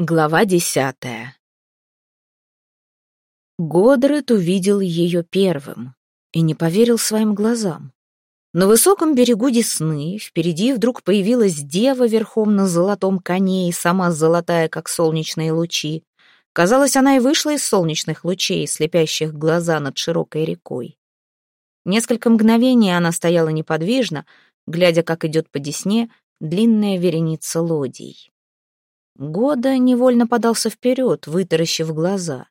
Глава десятая Годред увидел ее первым и не поверил своим глазам. На высоком берегу Десны впереди вдруг появилась дева верхом на золотом коне и сама золотая, как солнечные лучи. Казалось, она и вышла из солнечных лучей, слепящих глаза над широкой рекой. Несколько мгновений она стояла неподвижно, глядя, как идет по Десне длинная вереница лодий. Года невольно подался вперед, вытаращив глаза.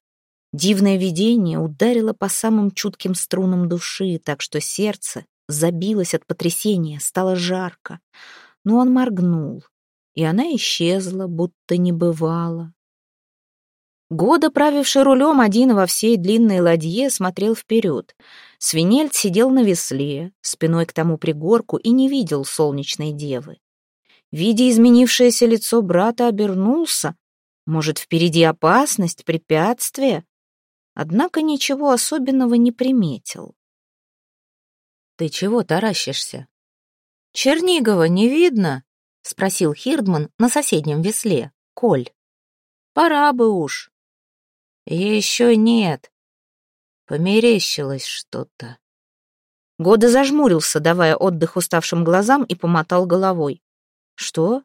Дивное видение ударило по самым чутким струнам души, так что сердце забилось от потрясения, стало жарко. Но он моргнул, и она исчезла, будто не бывало. Года, правивший рулем один во всей длинной ладье, смотрел вперед. Свинельд сидел на весле, спиной к тому пригорку, и не видел солнечной девы. Видя изменившееся лицо брата, обернулся. Может, впереди опасность, препятствие? Однако ничего особенного не приметил. «Ты чего таращишься?» «Чернигова не видно?» — спросил Хирдман на соседнем весле, Коль. «Пора бы уж». «Еще нет. Померещилось что-то». Года зажмурился, давая отдых уставшим глазам, и помотал головой. «Что?»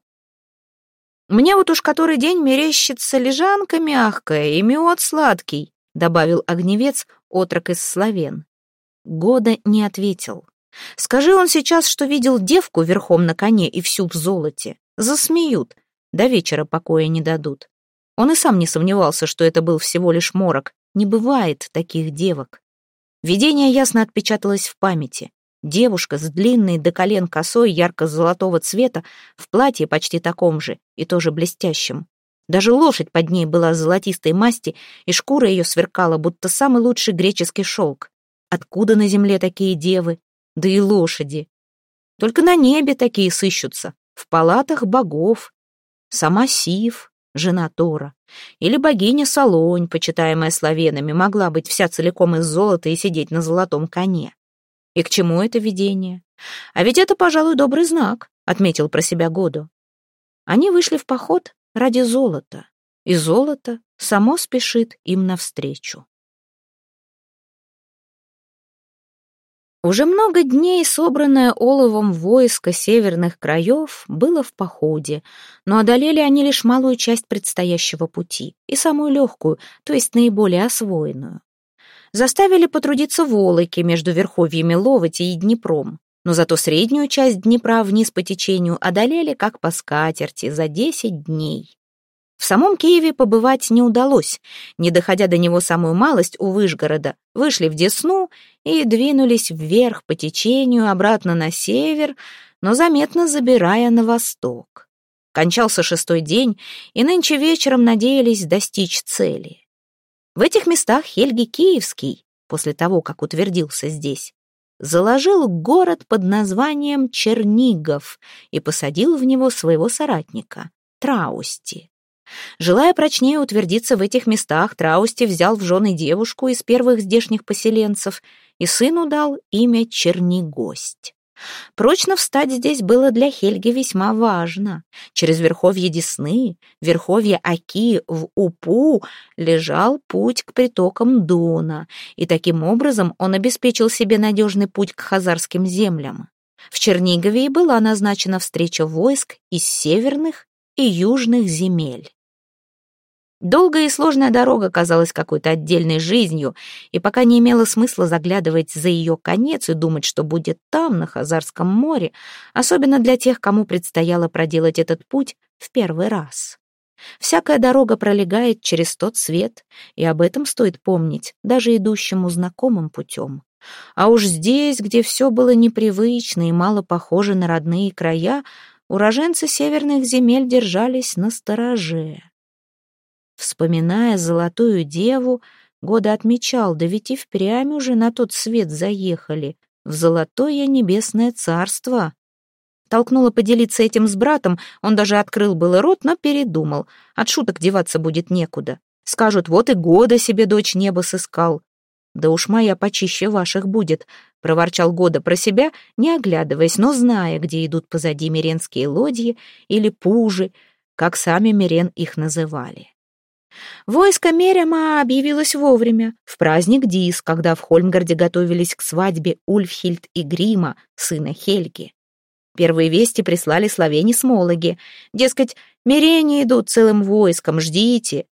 «Мне вот уж который день мерещится лежанка мягкая и мед сладкий», добавил огневец, отрок из славен. Года не ответил. «Скажи он сейчас, что видел девку верхом на коне и всю в золоте. Засмеют, до вечера покоя не дадут». Он и сам не сомневался, что это был всего лишь морок. Не бывает таких девок. Видение ясно отпечаталось в памяти. Девушка с длинной до колен косой ярко-золотого цвета, в платье почти таком же и тоже блестящем. Даже лошадь под ней была золотистой масти, и шкура ее сверкала, будто самый лучший греческий шелк. Откуда на земле такие девы? Да и лошади. Только на небе такие сыщутся, в палатах богов. Сама Сив, жена Тора, или богиня Солонь, почитаемая славянами, могла быть вся целиком из золота и сидеть на золотом коне. И к чему это видение? А ведь это, пожалуй, добрый знак, отметил про себя Году. Они вышли в поход ради золота, и золото само спешит им навстречу. Уже много дней собранное оловом войско северных краев было в походе, но одолели они лишь малую часть предстоящего пути и самую легкую, то есть наиболее освоенную заставили потрудиться волоки между верховьями Ловоти и Днепром, но зато среднюю часть Днепра вниз по течению одолели как по скатерти за десять дней. В самом Киеве побывать не удалось. Не доходя до него самую малость у Выжгорода, вышли в Десну и двинулись вверх по течению, обратно на север, но заметно забирая на восток. Кончался шестой день, и нынче вечером надеялись достичь цели. В этих местах Хельги Киевский, после того, как утвердился здесь, заложил город под названием Чернигов и посадил в него своего соратника, Траусти. Желая прочнее утвердиться в этих местах, Траусти взял в жены девушку из первых здешних поселенцев и сыну дал имя Чернигость. Прочно встать здесь было для Хельги весьма важно. Через верховье Десны, верховье Аки в Упу лежал путь к притокам Дона, и таким образом он обеспечил себе надежный путь к хазарским землям. В Чернигове была назначена встреча войск из северных и южных земель. Долгая и сложная дорога казалась какой-то отдельной жизнью, и пока не имело смысла заглядывать за ее конец и думать, что будет там, на Хазарском море, особенно для тех, кому предстояло проделать этот путь в первый раз. Всякая дорога пролегает через тот свет, и об этом стоит помнить даже идущему знакомым путем. А уж здесь, где все было непривычно и мало похоже на родные края, уроженцы северных земель держались на стороже. Вспоминая золотую деву, Года отмечал, да ведь и впрямь уже на тот свет заехали, в золотое небесное царство. Толкнула поделиться этим с братом, он даже открыл было рот, но передумал. От шуток деваться будет некуда. Скажут, вот и Года себе дочь небо сыскал. «Да уж моя почище ваших будет», — проворчал Года про себя, не оглядываясь, но зная, где идут позади миренские лодьи или пужи, как сами Мирен их называли. Войско Мерема объявилось вовремя, в праздник Дис, когда в Хольмгарде готовились к свадьбе Ульфхильд и Грима, сына Хельги. Первые вести прислали словени Смологи. Дескать, миряне идут целым войском, ждите.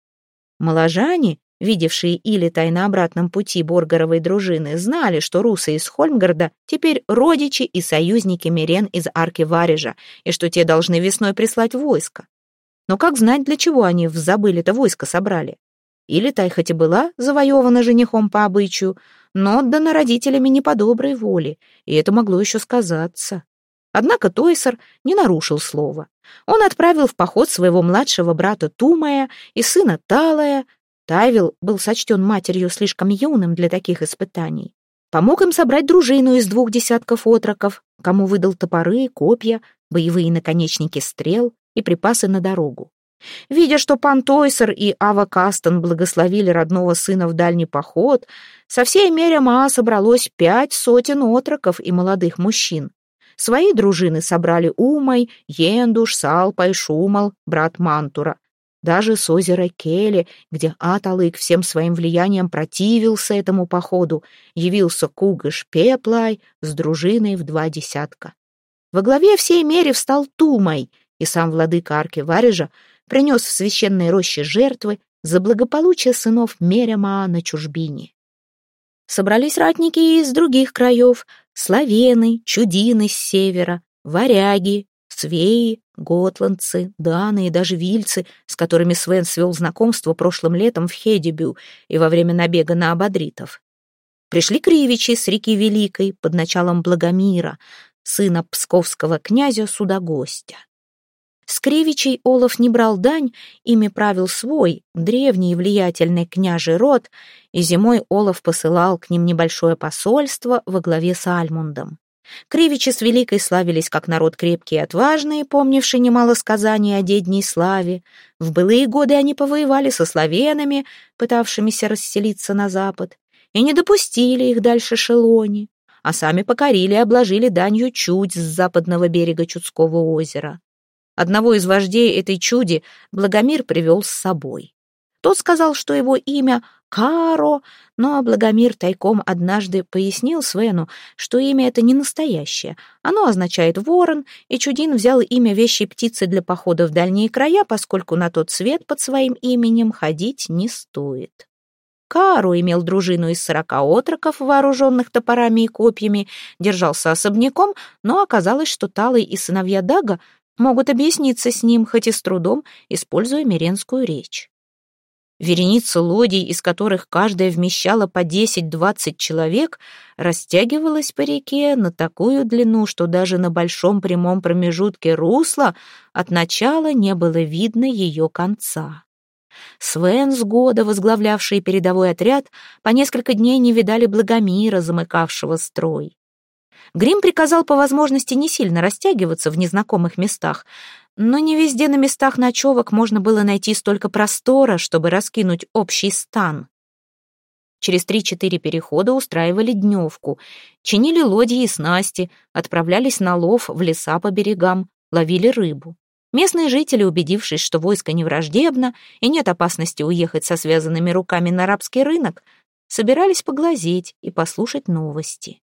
Моложане, видевшие Илитай на обратном пути Боргаровой дружины, знали, что русы из Хольмгарда теперь родичи и союзники Мирен из Арки Варежа, и что те должны весной прислать войско. Но как знать, для чего они в забыли-то войско собрали? Или Тай хоть и была завоевана женихом по обычаю, но отдана родителями не по доброй воле, и это могло еще сказаться. Однако Тойсер не нарушил слова. Он отправил в поход своего младшего брата Тумая и сына Талая. Тайвил был сочтен матерью слишком юным для таких испытаний. Помог им собрать дружину из двух десятков отроков, кому выдал топоры, копья, боевые наконечники стрел и припасы на дорогу. Видя, что пан Тойсер и Ава Кастон благословили родного сына в дальний поход, со всей мере Маа собралось пять сотен отроков и молодых мужчин. Свои дружины собрали Умай, Ендуш, Салпай, Шумал, брат Мантура. Даже с озера Келе, где Аталык всем своим влиянием противился этому походу, явился Кугыш Пеплай с дружиной в два десятка. Во главе всей мере встал Тумай, и сам владыка Арки Варежа принес в священной роще жертвы за благополучие сынов Мерема на чужбине. Собрались ратники из других краев, славены, чудины с севера, варяги, свеи, готландцы, даны и даже вильцы, с которыми Свен свел знакомство прошлым летом в Хедебю и во время набега на абадритов. Пришли кривичи с реки Великой под началом Благомира, сына псковского князя Судогостя. С Кривичей Олаф не брал дань, ими правил свой, древний и влиятельный княжий род, и зимой Олаф посылал к ним небольшое посольство во главе с Альмундом. Кривичи с Великой славились как народ крепкий и отважный, помнивший немало сказаний о дедней славе. В былые годы они повоевали со славянами, пытавшимися расселиться на запад, и не допустили их дальше Шелони, а сами покорили и обложили данью чуть с западного берега Чудского озера. Одного из вождей этой чуди Благомир привел с собой. Тот сказал, что его имя Каро, но Благомир тайком однажды пояснил Свену, что имя это не настоящее. Оно означает ворон, и Чудин взял имя вещей птицы для похода в дальние края, поскольку на тот свет под своим именем ходить не стоит. Кару имел дружину из сорока отроков, вооруженных топорами и копьями, держался особняком, но оказалось, что Талый и сыновья Дага могут объясниться с ним, хоть и с трудом, используя миренскую речь. Вереница лодий, из которых каждая вмещала по 10-20 человек, растягивалась по реке на такую длину, что даже на большом прямом промежутке русла от начала не было видно ее конца. Свен с года, возглавлявший передовой отряд, по несколько дней не видали Благомира, замыкавшего строй. Грим приказал по возможности не сильно растягиваться в незнакомых местах, но не везде на местах ночевок можно было найти столько простора, чтобы раскинуть общий стан. Через три-четыре перехода устраивали дневку, чинили лодьи и снасти, отправлялись на лов в леса по берегам, ловили рыбу. Местные жители, убедившись, что войско не враждебно и нет опасности уехать со связанными руками на арабский рынок, собирались поглазеть и послушать новости.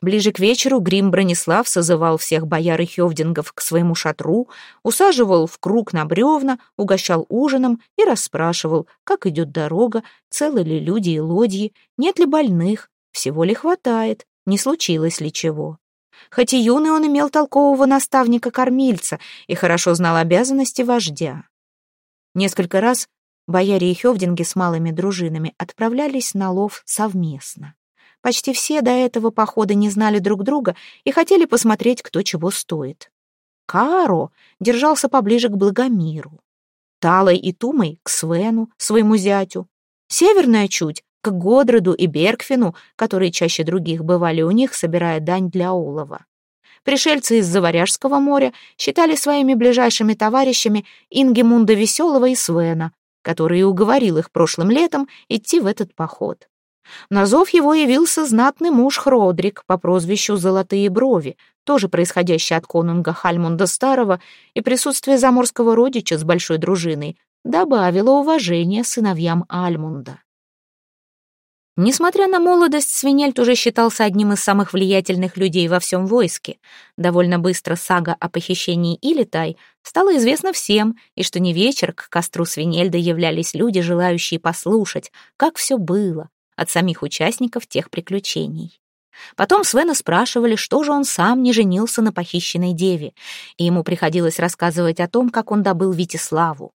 Ближе к вечеру Грим Бронислав созывал всех бояр и хевдингов к своему шатру, усаживал в круг на бревна, угощал ужином и расспрашивал, как идет дорога, целы ли люди и лодьи, нет ли больных, всего ли хватает, не случилось ли чего. Хоть и юный он имел толкового наставника-кормильца и хорошо знал обязанности вождя. Несколько раз бояре и хевдинги с малыми дружинами отправлялись на лов совместно. Почти все до этого похода не знали друг друга и хотели посмотреть, кто чего стоит. Каро держался поближе к Благомиру. Талой и Тумой к Свену, своему зятю. Северная чуть к Годреду и Бергфину, которые чаще других бывали у них, собирая дань для олова. Пришельцы из Заваряжского моря считали своими ближайшими товарищами Ингемунда Веселого и Свена, который уговорил их прошлым летом идти в этот поход. На зов его явился знатный муж Хродрик по прозвищу «Золотые брови», тоже происходящий от конунга Хальмунда Старого, и присутствие заморского родича с большой дружиной добавило уважения сыновьям Альмунда. Несмотря на молодость, Свинельт уже считался одним из самых влиятельных людей во всем войске. Довольно быстро сага о похищении Илитай стала известна всем, и что не вечер к костру Свинельда являлись люди, желающие послушать, как все было, от самих участников тех приключений. Потом Свена спрашивали, что же он сам не женился на похищенной деве, и ему приходилось рассказывать о том, как он добыл Витиславу.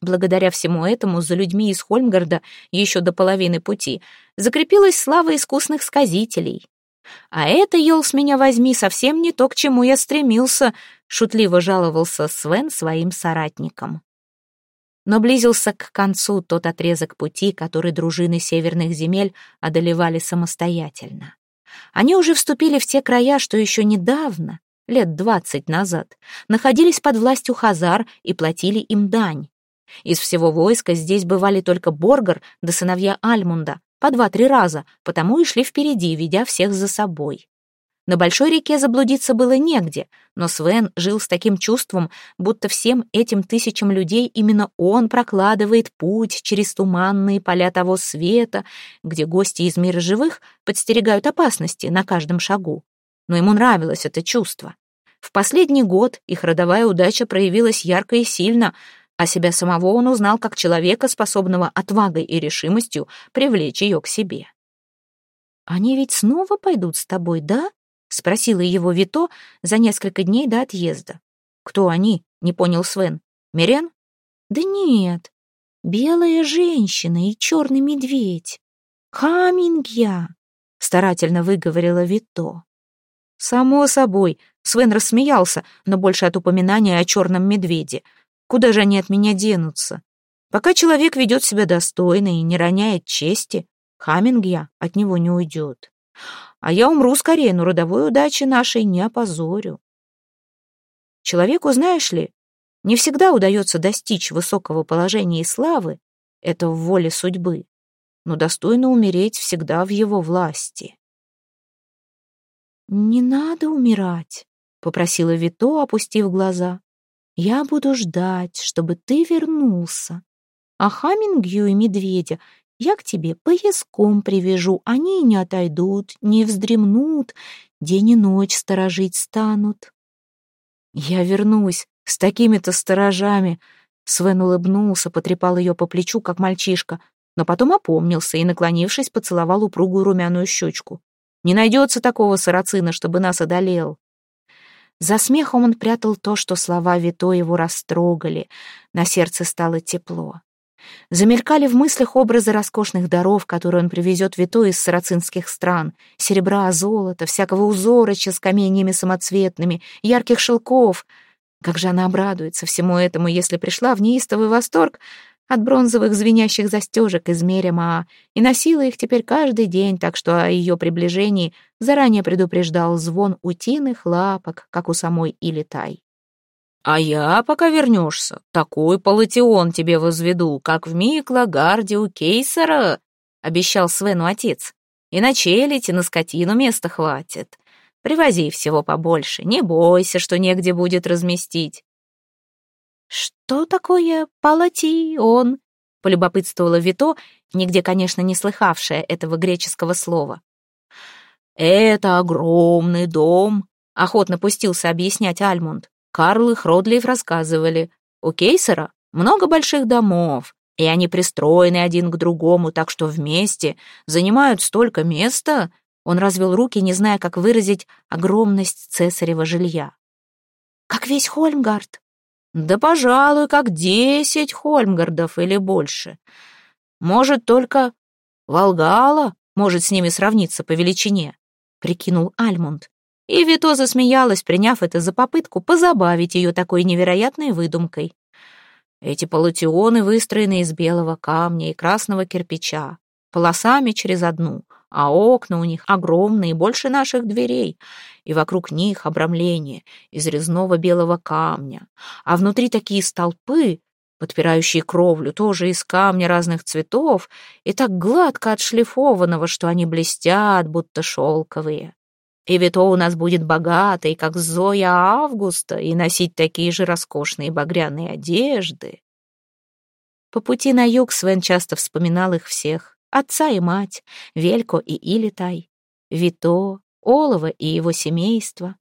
Благодаря всему этому за людьми из Хольмгарда еще до половины пути закрепилась слава искусных сказителей. «А это, ел с меня возьми, совсем не то, к чему я стремился», шутливо жаловался Свен своим соратникам. Но близился к концу тот отрезок пути, который дружины северных земель одолевали самостоятельно. Они уже вступили в те края, что еще недавно, лет двадцать назад, находились под властью Хазар и платили им дань. Из всего войска здесь бывали только Боргар да сыновья Альмунда, по два-три раза, потому и шли впереди, ведя всех за собой. На большой реке заблудиться было негде, но Свен жил с таким чувством, будто всем этим тысячам людей именно он прокладывает путь через туманные поля того света, где гости из мира живых подстерегают опасности на каждом шагу. Но ему нравилось это чувство. В последний год их родовая удача проявилась ярко и сильно, а себя самого он узнал как человека, способного отвагой и решимостью привлечь ее к себе. «Они ведь снова пойдут с тобой, да?» — спросила его Вито за несколько дней до отъезда. «Кто они?» — не понял Свен. «Мирен?» «Да нет, белая женщина и черный медведь. Хамингья!» — старательно выговорила Вито. «Само собой», — Свен рассмеялся, но больше от упоминания о черном медведе — Куда же они от меня денутся? Пока человек ведет себя достойно и не роняет чести, Хамингья от него не уйдет. А я умру скорее, но родовой удачи нашей не опозорю. Человеку, знаешь ли, не всегда удается достичь высокого положения и славы, это в воле судьбы, но достойно умереть всегда в его власти. «Не надо умирать», — попросила Вито, опустив глаза. Я буду ждать, чтобы ты вернулся. А Хамингью и медведя я к тебе пояском привяжу, они не отойдут, не вздремнут, день и ночь сторожить станут. Я вернусь с такими-то сторожами. Свен улыбнулся, потрепал ее по плечу, как мальчишка, но потом опомнился и, наклонившись, поцеловал упругую румяную щечку. Не найдется такого сарацина, чтобы нас одолел. За смехом он прятал то, что слова Вито его растрогали. На сердце стало тепло. Замелькали в мыслях образы роскошных даров, которые он привезет Вито из сарацинских стран. Серебра, золота, всякого узороча с каменьями самоцветными, ярких шелков. Как же она обрадуется всему этому, если пришла в неистовый восторг от бронзовых звенящих застежек из Мерема и носила их теперь каждый день, так что о ее приближении заранее предупреждал звон утиных лапок, как у самой Илитай. «А я, пока вернешься, такой палатион тебе возведу, как в Миклагарде у Кейсера», — обещал Свену отец. «И на челядь, и на скотину места хватит. Привози всего побольше, не бойся, что негде будет разместить. «Что такое палатион?» — полюбопытствовала Вито, нигде, конечно, не слыхавшая этого греческого слова. «Это огромный дом», — охотно пустился объяснять Альмунд. Карл и Хродлиев рассказывали. «У Кейсера много больших домов, и они пристроены один к другому, так что вместе занимают столько места». Он развел руки, не зная, как выразить огромность цесарева жилья. «Как весь Хольмгард», да, пожалуй, как десять Хольмгардов или больше. Может, только Волгала может с ними сравниться по величине, прикинул Альмунд. И Вито засмеялась, приняв это за попытку позабавить ее такой невероятной выдумкой. Эти палатионы выстроены из белого камня и красного кирпича, полосами через одну, а окна у них огромные, больше наших дверей, и вокруг них обрамление из резного белого камня, а внутри такие столпы, подпирающие кровлю, тоже из камня разных цветов и так гладко отшлифованного, что они блестят, будто шелковые. И Вито у нас будет богатой, как Зоя Августа, и носить такие же роскошные багряные одежды. По пути на юг Свен часто вспоминал их всех. Отца и мать, Велько и Илитай, Вито, Олова и его семейство.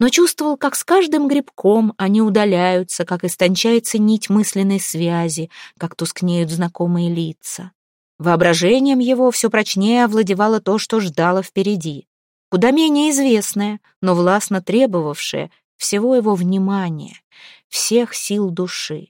Но чувствовал, как с каждым грибком они удаляются, как истончается нить мысленной связи, как тускнеют знакомые лица. Воображением его все прочнее овладевало то, что ждало впереди. Куда менее известное, но властно требовавшее всего его внимания, всех сил души.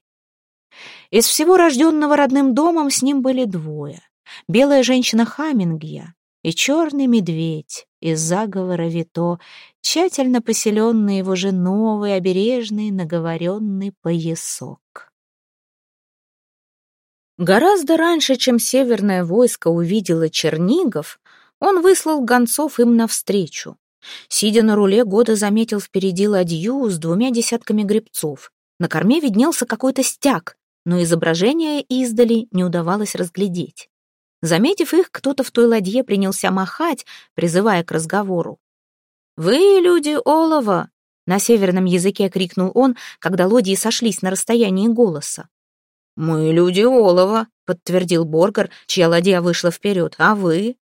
Из всего рожденного родным домом с ним были двое. Белая женщина Хамингья и черный медведь из заговора Вито, тщательно поселенный его же новый обережный наговоренный поясок. Гораздо раньше, чем северное войско увидело Чернигов, он выслал гонцов им навстречу. Сидя на руле, Года заметил впереди ладью с двумя десятками гребцов. На корме виднелся какой-то стяг, но изображение издали не удавалось разглядеть. Заметив их, кто-то в той ладье принялся махать, призывая к разговору. «Вы люди олова!» — на северном языке крикнул он, когда лодии сошлись на расстоянии голоса. «Мы люди олова», — подтвердил Боргар, чья ладья вышла вперед. «А вы?»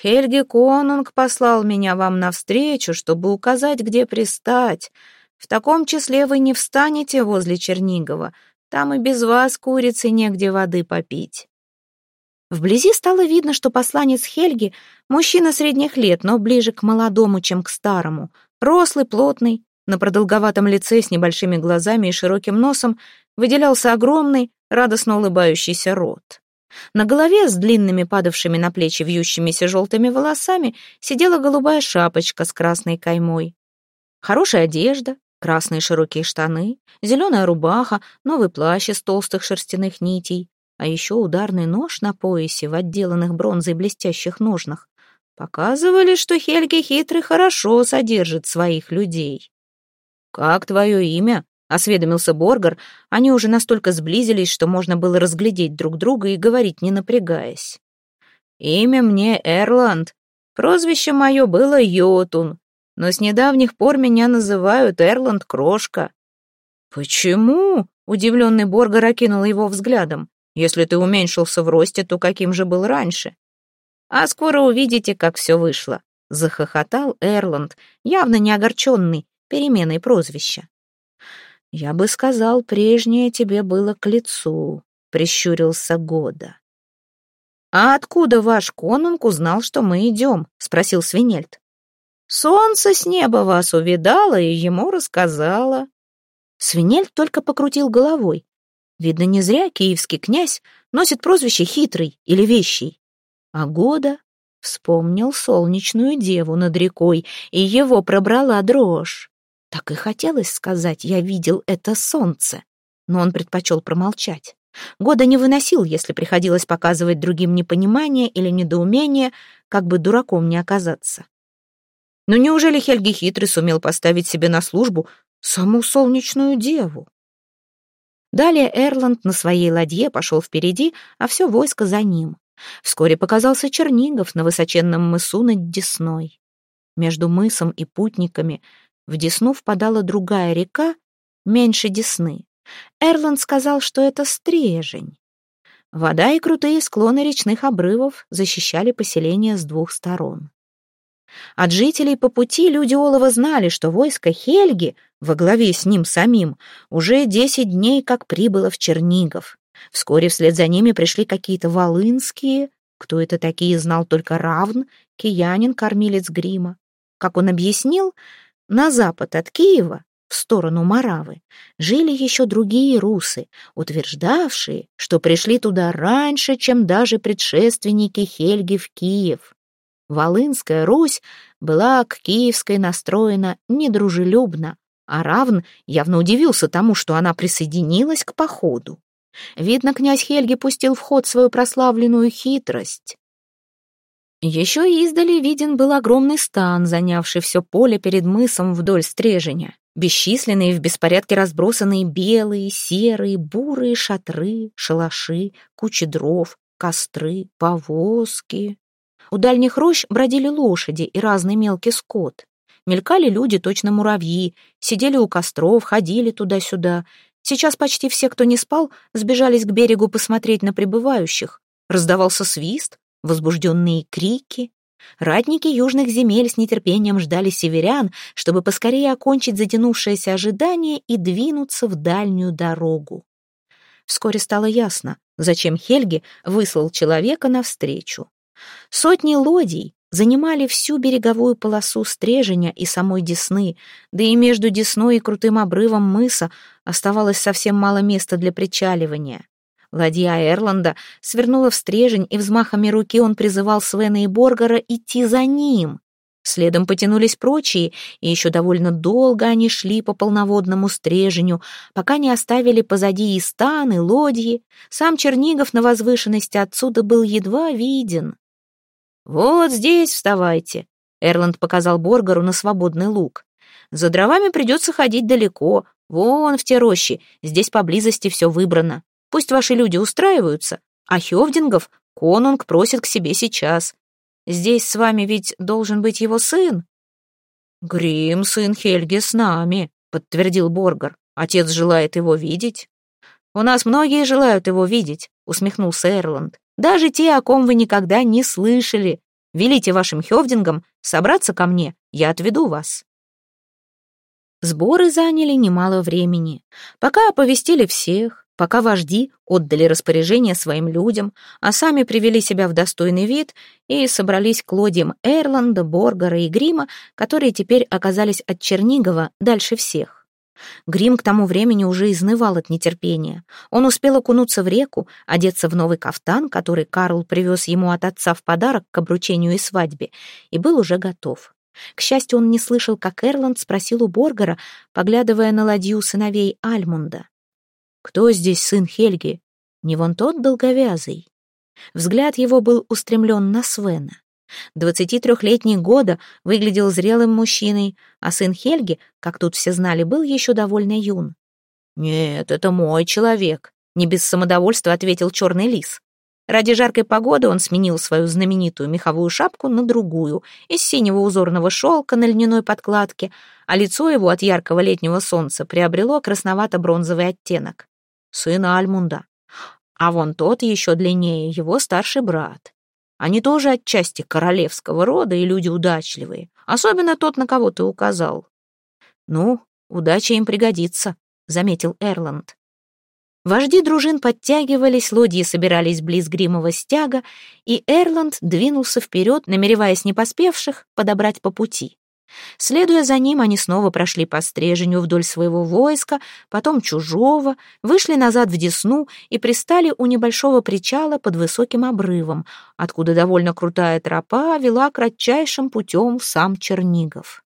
«Хельги Конунг послал меня вам навстречу, чтобы указать, где пристать. В таком числе вы не встанете возле Чернигова. Там и без вас, курицы, негде воды попить». Вблизи стало видно, что посланец Хельги — мужчина средних лет, но ближе к молодому, чем к старому. Рослый, плотный, на продолговатом лице с небольшими глазами и широким носом выделялся огромный, радостно улыбающийся рот. На голове с длинными падавшими на плечи вьющимися желтыми волосами сидела голубая шапочка с красной каймой. Хорошая одежда, красные широкие штаны, зеленая рубаха, новый плащ из толстых шерстяных нитей, а еще ударный нож на поясе в отделанных бронзой блестящих ножнах показывали, что Хельги хитрый хорошо содержит своих людей. «Как твое имя?» — осведомился Боргар. Они уже настолько сблизились, что можно было разглядеть друг друга и говорить, не напрягаясь. «Имя мне Эрланд. Прозвище мое было Йотун, но с недавних пор меня называют Эрланд Крошка». «Почему?» — удивленный Боргар окинул его взглядом. Если ты уменьшился в росте, то каким же был раньше? А скоро увидите, как все вышло, — захохотал Эрланд, явно не огорченный переменой прозвища. «Я бы сказал, прежнее тебе было к лицу», — прищурился Года. «А откуда ваш конунг узнал, что мы идем?» — спросил Свинельд. «Солнце с неба вас увидало и ему рассказала». Свинельд только покрутил головой. Видно, не зря киевский князь носит прозвище «хитрый» или «вещий». А года вспомнил солнечную деву над рекой, и его пробрала дрожь. Так и хотелось сказать «я видел это солнце», но он предпочел промолчать. Года не выносил, если приходилось показывать другим непонимание или недоумение, как бы дураком не оказаться. Но неужели Хельги Хитрый сумел поставить себе на службу саму солнечную деву? Далее Эрланд на своей ладье пошел впереди, а все войско за ним. Вскоре показался Чернигов на высоченном мысу над Десной. Между мысом и путниками в Десну впадала другая река, меньше Десны. Эрланд сказал, что это стрежень. Вода и крутые склоны речных обрывов защищали поселение с двух сторон. От жителей по пути люди Олова знали, что войско Хельги, во главе с ним самим, уже десять дней как прибыло в Чернигов. Вскоре вслед за ними пришли какие-то волынские, кто это такие, знал только Равн, киянин, кормилец грима. Как он объяснил, на запад от Киева, в сторону Моравы, жили еще другие русы, утверждавшие, что пришли туда раньше, чем даже предшественники Хельги в Киев. Волынская Русь была к Киевской настроена недружелюбно, а Равн явно удивился тому, что она присоединилась к походу. Видно, князь Хельги пустил в ход свою прославленную хитрость. Еще издали виден был огромный стан, занявший все поле перед мысом вдоль стреженя. Бесчисленные в беспорядке разбросанные белые, серые, бурые шатры, шалаши, кучи дров, костры, повозки. У дальних рощ бродили лошади и разный мелкий скот. Мелькали люди, точно муравьи, сидели у костров, ходили туда-сюда. Сейчас почти все, кто не спал, сбежались к берегу посмотреть на прибывающих. Раздавался свист, возбужденные крики. Ратники южных земель с нетерпением ждали северян, чтобы поскорее окончить затянувшееся ожидание и двинуться в дальнюю дорогу. Вскоре стало ясно, зачем Хельги выслал человека навстречу. Сотни лодий занимали всю береговую полосу Стреженя и самой Десны, да и между Десной и крутым обрывом мыса оставалось совсем мало места для причаливания. Ладья Эрланда свернула в Стрежень, и взмахами руки он призывал Свена и Боргара идти за ним. Следом потянулись прочие, и еще довольно долго они шли по полноводному стреженю, пока не оставили позади и станы, лодьи. Сам Чернигов на возвышенности отсюда был едва виден. «Вот здесь вставайте», — Эрланд показал Боргару на свободный луг. «За дровами придется ходить далеко, вон в те рощи, здесь поблизости все выбрано. Пусть ваши люди устраиваются, а Хевдингов конунг просит к себе сейчас. Здесь с вами ведь должен быть его сын». «Грим, сын Хельги, с нами», — подтвердил Боргар. «Отец желает его видеть». «У нас многие желают его видеть», — усмехнулся Эрланд. Даже те, о ком вы никогда не слышали. Велите вашим хёвдингам собраться ко мне, я отведу вас». Сборы заняли немало времени. Пока оповестили всех, пока вожди отдали распоряжение своим людям, а сами привели себя в достойный вид и собрались к лодьям Эрланда, Боргара и Грима, которые теперь оказались от Чернигова дальше всех. Грим к тому времени уже изнывал от нетерпения. Он успел окунуться в реку, одеться в новый кафтан, который Карл привез ему от отца в подарок к обручению и свадьбе, и был уже готов. К счастью, он не слышал, как Эрланд спросил у Боргара, поглядывая на ладью сыновей Альмунда. «Кто здесь сын Хельги? Не вон тот долговязый?» Взгляд его был устремлен на Свена. Двадцати трехлетний года выглядел зрелым мужчиной, а сын Хельги, как тут все знали, был еще довольно юн. «Нет, это мой человек», — не без самодовольства ответил черный лис. Ради жаркой погоды он сменил свою знаменитую меховую шапку на другую, из синего узорного шелка на льняной подкладке, а лицо его от яркого летнего солнца приобрело красновато-бронзовый оттенок. Сын Альмунда. А вон тот еще длиннее, его старший брат. Они тоже отчасти королевского рода и люди удачливые, особенно тот, на кого ты указал. Ну, удача им пригодится, заметил Эрланд. Вожди дружин подтягивались, лодьи собирались близ гримого стяга, и Эрланд двинулся вперед, намереваясь не поспевших подобрать по пути. Следуя за ним, они снова прошли по стреженью вдоль своего войска, потом чужого, вышли назад в Десну и пристали у небольшого причала под высоким обрывом, откуда довольно крутая тропа вела кратчайшим путем в сам Чернигов.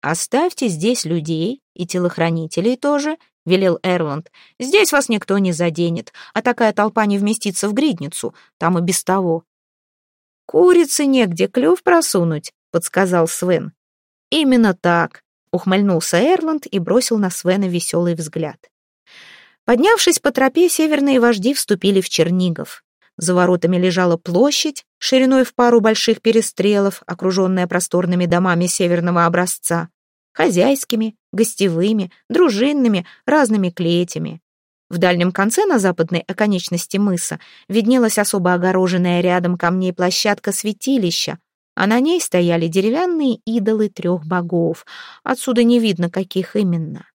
«Оставьте здесь людей и телохранителей тоже», — велел Эрланд. «Здесь вас никто не заденет, а такая толпа не вместится в гридницу, там и без того». «Курице негде клюв просунуть», — подсказал Свен. «Именно так», — ухмыльнулся Эрланд и бросил на Свена веселый взгляд. Поднявшись по тропе, северные вожди вступили в Чернигов. За воротами лежала площадь, шириной в пару больших перестрелов, окруженная просторными домами северного образца, хозяйскими, гостевыми, дружинными, разными клетями. В дальнем конце, на западной оконечности мыса, виднелась особо огороженная рядом камней площадка святилища, а на ней стояли деревянные идолы трех богов. Отсюда не видно, каких именно.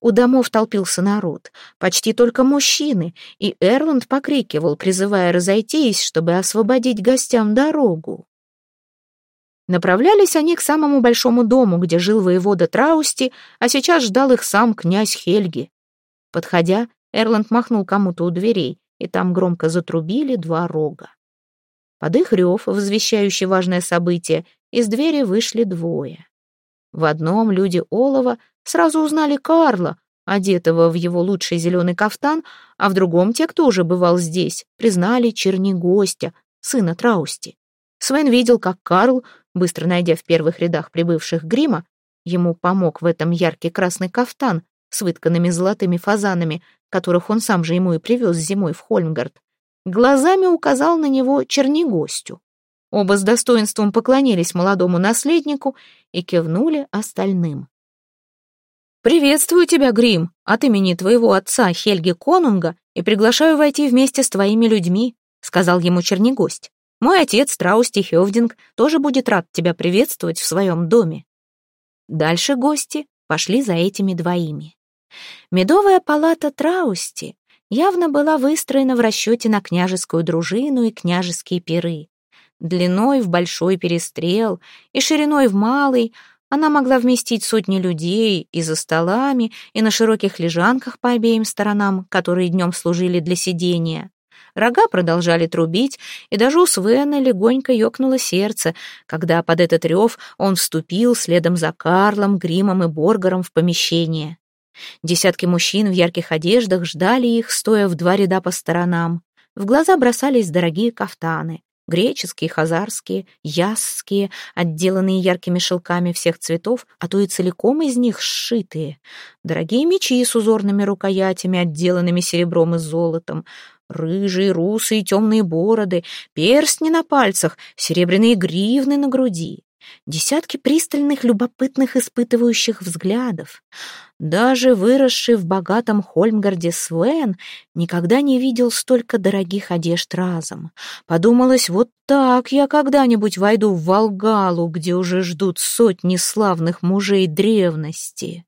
У домов толпился народ, почти только мужчины, и Эрланд покрикивал, призывая разойтись, чтобы освободить гостям дорогу. Направлялись они к самому большому дому, где жил воевода Траусти, а сейчас ждал их сам князь Хельги. Подходя, Эрланд махнул кому-то у дверей, и там громко затрубили два рога. Под их рев, возвещающий важное событие, из двери вышли двое. В одном люди Олова сразу узнали Карла, одетого в его лучший зеленый кафтан, а в другом те, кто уже бывал здесь, признали черни гостя, сына Траусти. Свен видел, как Карл, быстро найдя в первых рядах прибывших грима, ему помог в этом яркий красный кафтан с вытканными золотыми фазанами, которых он сам же ему и привез зимой в Хольмгард, глазами указал на него чернигостю. Оба с достоинством поклонились молодому наследнику и кивнули остальным. «Приветствую тебя, Грим, от имени твоего отца Хельги Конунга и приглашаю войти вместе с твоими людьми», — сказал ему чернигость. «Мой отец Траусти Хевдинг тоже будет рад тебя приветствовать в своем доме». Дальше гости пошли за этими двоими. Медовая палата Траусти явно была выстроена в расчете на княжескую дружину и княжеские пиры. Длиной в большой перестрел и шириной в малый она могла вместить сотни людей и за столами, и на широких лежанках по обеим сторонам, которые днем служили для сидения. Рога продолжали трубить, и даже у Свена легонько ёкнуло сердце, когда под этот рев он вступил следом за Карлом, Гримом и Боргаром в помещение. Десятки мужчин в ярких одеждах ждали их, стоя в два ряда по сторонам. В глаза бросались дорогие кафтаны. Греческие, хазарские, ясские, отделанные яркими шелками всех цветов, а то и целиком из них сшитые. Дорогие мечи с узорными рукоятями, отделанными серебром и золотом. Рыжие, русые, темные бороды, перстни на пальцах, серебряные гривны на груди. Десятки пристальных, любопытных, испытывающих взглядов. Даже выросший в богатом Хольмгарде Свен никогда не видел столько дорогих одежд разом. Подумалось, вот так я когда-нибудь войду в Волгалу, где уже ждут сотни славных мужей древности.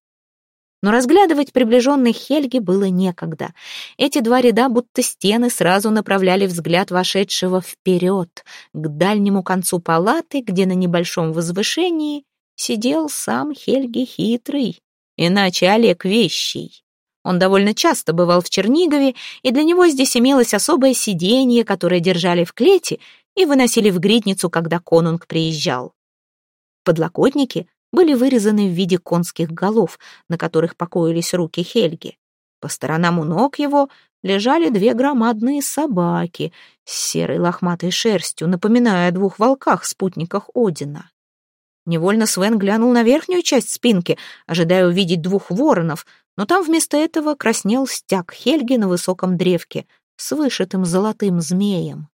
Но разглядывать приближенных Хельги было некогда. Эти два ряда, будто стены, сразу направляли взгляд вошедшего вперед, к дальнему концу палаты, где на небольшом возвышении сидел сам Хельги Хитрый иначе Олег Вещий. Он довольно часто бывал в Чернигове, и для него здесь имелось особое сиденье, которое держали в клете и выносили в гридницу, когда конунг приезжал. Подлокотники были вырезаны в виде конских голов, на которых покоились руки Хельги. По сторонам у ног его лежали две громадные собаки с серой лохматой шерстью, напоминая о двух волках-спутниках Одина. Невольно Свен глянул на верхнюю часть спинки, ожидая увидеть двух воронов, но там вместо этого краснел стяг Хельги на высоком древке с вышитым золотым змеем.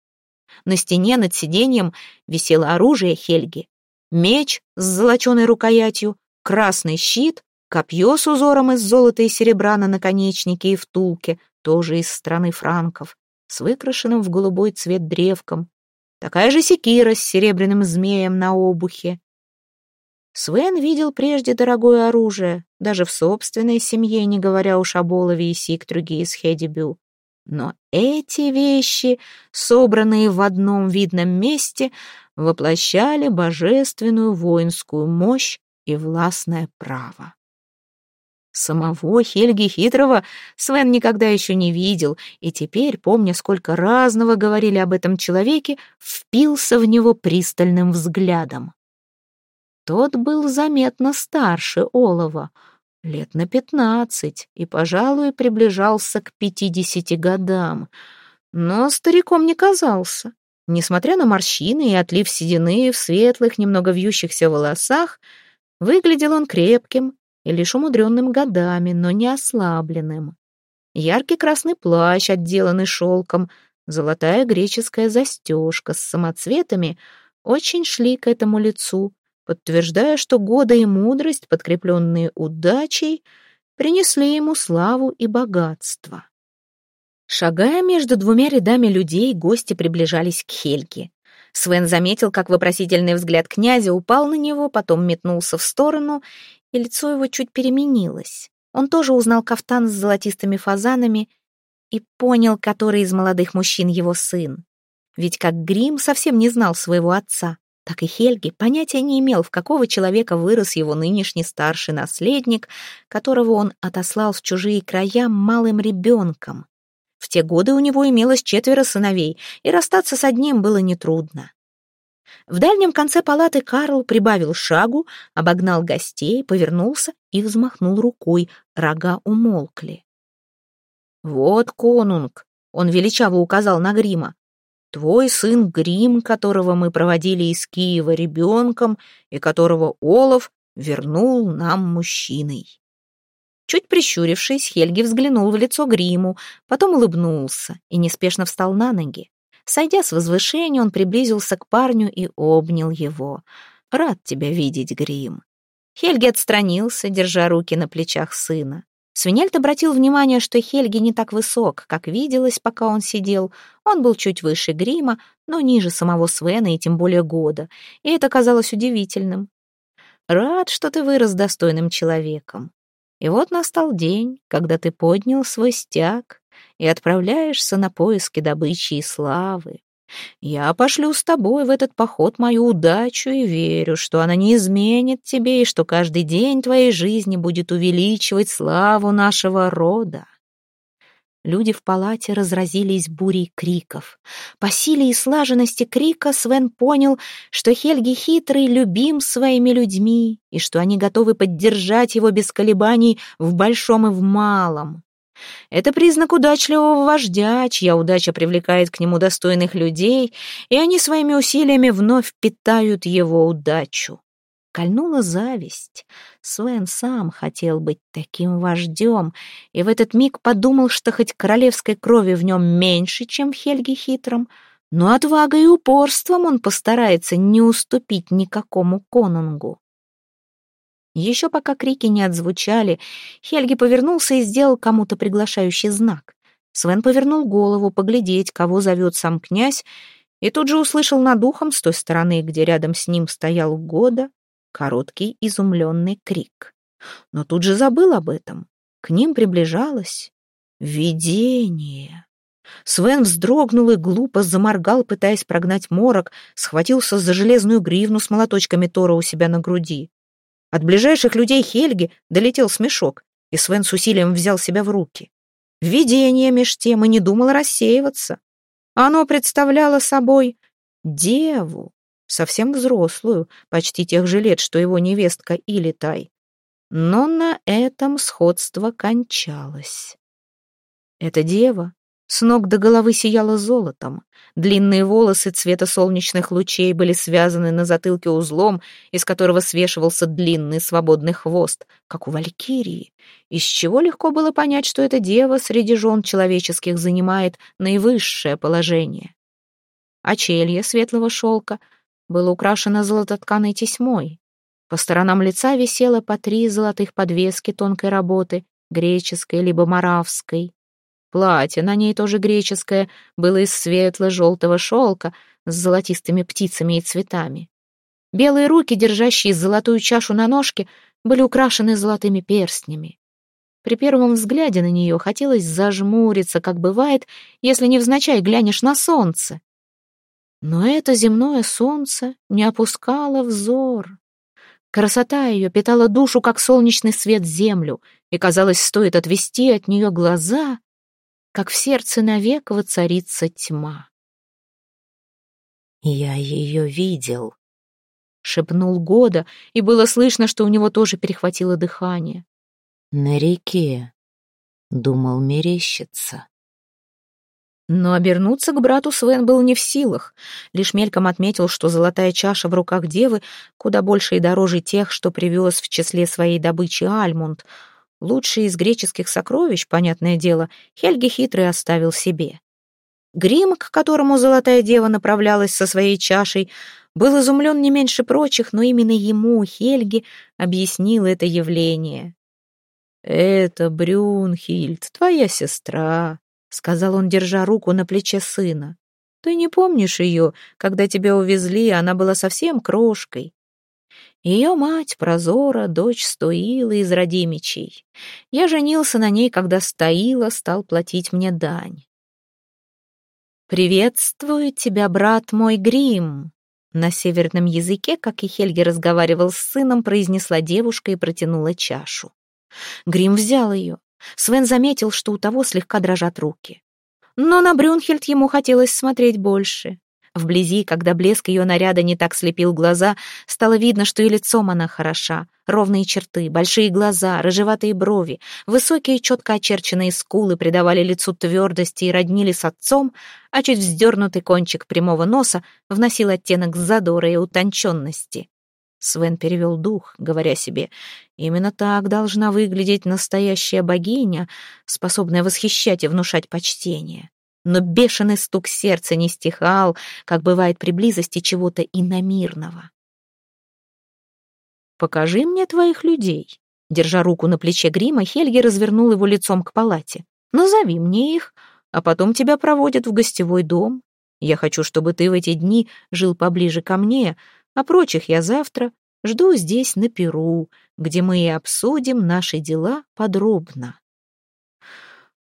На стене над сиденьем висело оружие Хельги. Меч с золоченой рукоятью, красный щит, копье с узором из золота и серебра на наконечнике и втулке, тоже из страны франков, с выкрашенным в голубой цвет древком, такая же секира с серебряным змеем на обухе, Свен видел прежде дорогое оружие, даже в собственной семье, не говоря уж о Болове и Сиктрюге из Хедибю. Но эти вещи, собранные в одном видном месте, воплощали божественную воинскую мощь и властное право. Самого Хельги Хитрого Свен никогда еще не видел, и теперь, помня, сколько разного говорили об этом человеке, впился в него пристальным взглядом. Тот был заметно старше Олова, лет на пятнадцать, и, пожалуй, приближался к пятидесяти годам. Но стариком не казался. Несмотря на морщины и отлив седины в светлых, немного вьющихся волосах, выглядел он крепким и лишь умудренным годами, но не ослабленным. Яркий красный плащ, отделанный шелком, золотая греческая застежка с самоцветами очень шли к этому лицу, подтверждая, что годы и мудрость, подкрепленные удачей, принесли ему славу и богатство. Шагая между двумя рядами людей, гости приближались к Хельге. Свен заметил, как вопросительный взгляд князя упал на него, потом метнулся в сторону, и лицо его чуть переменилось. Он тоже узнал кафтан с золотистыми фазанами и понял, который из молодых мужчин его сын. Ведь как Грим совсем не знал своего отца так и Хельги понятия не имел, в какого человека вырос его нынешний старший наследник, которого он отослал в чужие края малым ребенком. В те годы у него имелось четверо сыновей, и расстаться с одним было нетрудно. В дальнем конце палаты Карл прибавил шагу, обогнал гостей, повернулся и взмахнул рукой, рога умолкли. «Вот конунг!» — он величаво указал на грима. Твой сын Грим, которого мы проводили из Киева ребенком, и которого Олов вернул нам мужчиной». Чуть прищурившись, Хельги взглянул в лицо гриму, потом улыбнулся и неспешно встал на ноги. Сойдя с возвышения, он приблизился к парню и обнял его. «Рад тебя видеть, Грим». Хельги отстранился, держа руки на плечах сына. Свинельд обратил внимание, что Хельги не так высок, как виделось, пока он сидел. Он был чуть выше грима, но ниже самого Свена и тем более года, и это казалось удивительным. «Рад, что ты вырос достойным человеком. И вот настал день, когда ты поднял свой стяг и отправляешься на поиски добычи и славы. Я пошлю с тобой в этот поход мою удачу и верю, что она не изменит тебе и что каждый день твоей жизни будет увеличивать славу нашего рода. Люди в палате разразились бурей криков. По силе и слаженности крика Свен понял, что Хельги хитрый любим своими людьми и что они готовы поддержать его без колебаний в большом и в малом. Это признак удачливого вождя, чья удача привлекает к нему достойных людей, и они своими усилиями вновь питают его удачу. Кольнула зависть. Свен сам хотел быть таким вождем, и в этот миг подумал, что хоть королевской крови в нем меньше, чем в Хельге Хитром, но отвагой и упорством он постарается не уступить никакому конунгу. Еще пока крики не отзвучали, Хельги повернулся и сделал кому-то приглашающий знак. Свен повернул голову поглядеть, кого зовет сам князь, и тут же услышал над ухом с той стороны, где рядом с ним стоял Года, короткий изумленный крик. Но тут же забыл об этом. К ним приближалось видение. Свен вздрогнул и глупо заморгал, пытаясь прогнать морок, схватился за железную гривну с молоточками Тора у себя на груди. От ближайших людей Хельги долетел смешок, и Свен с усилием взял себя в руки. Видение меж тем и не думало рассеиваться. Оно представляло собой деву, совсем взрослую, почти тех же лет, что его невестка Илитай. Но на этом сходство кончалось. Эта дева с ног до головы сияла золотом. Длинные волосы цвета солнечных лучей были связаны на затылке узлом, из которого свешивался длинный свободный хвост, как у валькирии, из чего легко было понять, что эта дева среди жен человеческих занимает наивысшее положение. Очелье светлого шелка было украшено золототканой тесьмой. По сторонам лица висело по три золотых подвески тонкой работы, греческой либо маравской. Платье, на ней тоже греческое, было из светло-желтого шелка с золотистыми птицами и цветами. Белые руки, держащие золотую чашу на ножке, были украшены золотыми перстнями. При первом взгляде на нее хотелось зажмуриться, как бывает, если невзначай глянешь на солнце. Но это земное солнце не опускало взор. Красота ее питала душу, как солнечный свет землю, и, казалось, стоит отвести от нее глаза, как в сердце навек воцарится тьма. «Я ее видел», — шепнул Года, и было слышно, что у него тоже перехватило дыхание. «На реке», — думал мерещится. Но обернуться к брату Свен был не в силах, лишь мельком отметил, что золотая чаша в руках девы куда больше и дороже тех, что привез в числе своей добычи Альмунд — Лучший из греческих сокровищ, понятное дело, Хельги хитрый оставил себе. Грим, к которому золотая дева направлялась со своей чашей, был изумлен не меньше прочих, но именно ему, Хельги, объяснил это явление. «Это Брюнхильд, твоя сестра», — сказал он, держа руку на плече сына. «Ты не помнишь ее, когда тебя увезли, она была совсем крошкой. Ее мать Прозора, дочь Стоила из Радимичей. Я женился на ней, когда Стоила стал платить мне дань. «Приветствую тебя, брат мой Грим!» На северном языке, как и Хельги разговаривал с сыном, произнесла девушка и протянула чашу. Грим взял ее. Свен заметил, что у того слегка дрожат руки. Но на Брюнхельд ему хотелось смотреть больше. Вблизи, когда блеск ее наряда не так слепил глаза, стало видно, что и лицом она хороша. Ровные черты, большие глаза, рыжеватые брови, высокие четко очерченные скулы придавали лицу твердости и роднили с отцом, а чуть вздернутый кончик прямого носа вносил оттенок задора и утонченности. Свен перевел дух, говоря себе, именно так должна выглядеть настоящая богиня, способная восхищать и внушать почтение. Но бешеный стук сердца не стихал, как бывает при близости чего-то иномирного. «Покажи мне твоих людей», Держа руку на плече грима, Хельги развернул его лицом к палате. «Назови мне их, а потом тебя проводят в гостевой дом. Я хочу, чтобы ты в эти дни жил поближе ко мне, а прочих я завтра жду здесь, на Перу, где мы и обсудим наши дела подробно».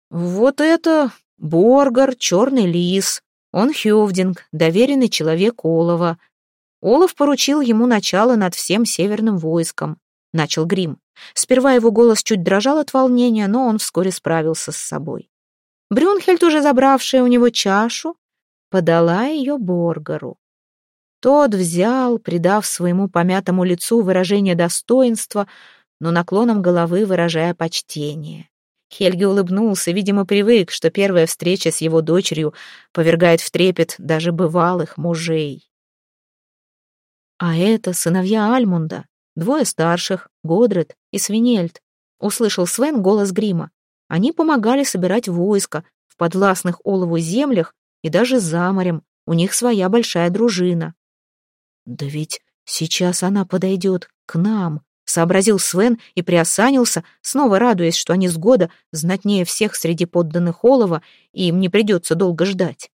«Вот это Боргар, черный лис. Он Хёвдинг, доверенный человек Олова. Олов поручил ему начало над всем северным войском», — начал Грим. Сперва его голос чуть дрожал от волнения, но он вскоре справился с собой. Брюнхельд, уже забравшая у него чашу, подала ее Боргару. Тот взял, придав своему помятому лицу выражение достоинства, но наклоном головы выражая почтение. Хельги улыбнулся, видимо, привык, что первая встреча с его дочерью повергает в трепет даже бывалых мужей. А это сыновья Альмунда, Двое старших, Годред и Свинельд. Услышал Свен голос Грима. Они помогали собирать войско в подвластных Олову землях и даже за морем. У них своя большая дружина. «Да ведь сейчас она подойдет к нам», — сообразил Свен и приосанился, снова радуясь, что они с года знатнее всех среди подданных Олова, и им не придется долго ждать.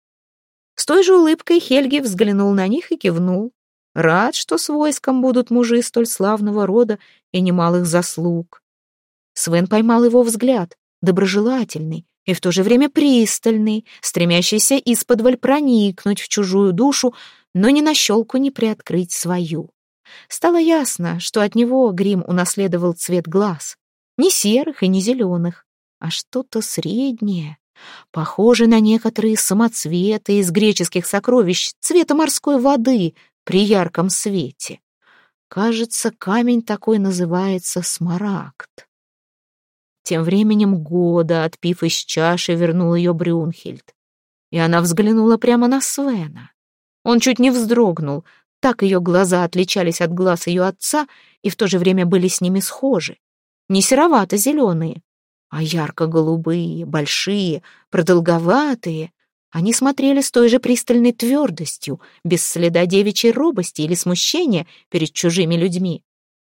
С той же улыбкой Хельги взглянул на них и кивнул. Рад, что с войском будут мужи столь славного рода и немалых заслуг. Свен поймал его взгляд, доброжелательный и в то же время пристальный, стремящийся исподволь проникнуть в чужую душу, но ни на щелку не приоткрыть свою. Стало ясно, что от него грим унаследовал цвет глаз. Не серых и не зеленых, а что-то среднее, похоже на некоторые самоцветы из греческих сокровищ цвета морской воды, при ярком свете. Кажется, камень такой называется смарагд. Тем временем Года, отпив из чаши, вернул ее Брюнхельд. И она взглянула прямо на Свена. Он чуть не вздрогнул, так ее глаза отличались от глаз ее отца и в то же время были с ними схожи. Не серовато-зеленые, а ярко-голубые, большие, продолговатые, они смотрели с той же пристальной твердостью, без следа девичьей робости или смущения перед чужими людьми.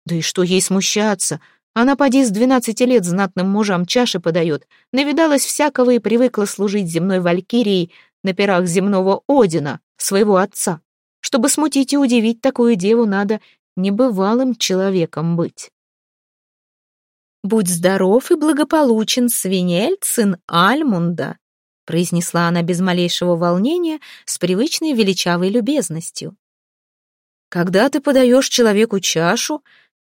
Да и что ей смущаться? Она поди с двенадцати лет знатным мужам чаши подает, навидалась всякого и привыкла служить земной валькирией на пирах земного Одина, своего отца. Чтобы смутить и удивить такую деву, надо небывалым человеком быть. «Будь здоров и благополучен, свинель, сын Альмунда», произнесла она без малейшего волнения, с привычной величавой любезностью. «Когда ты подаешь человеку чашу,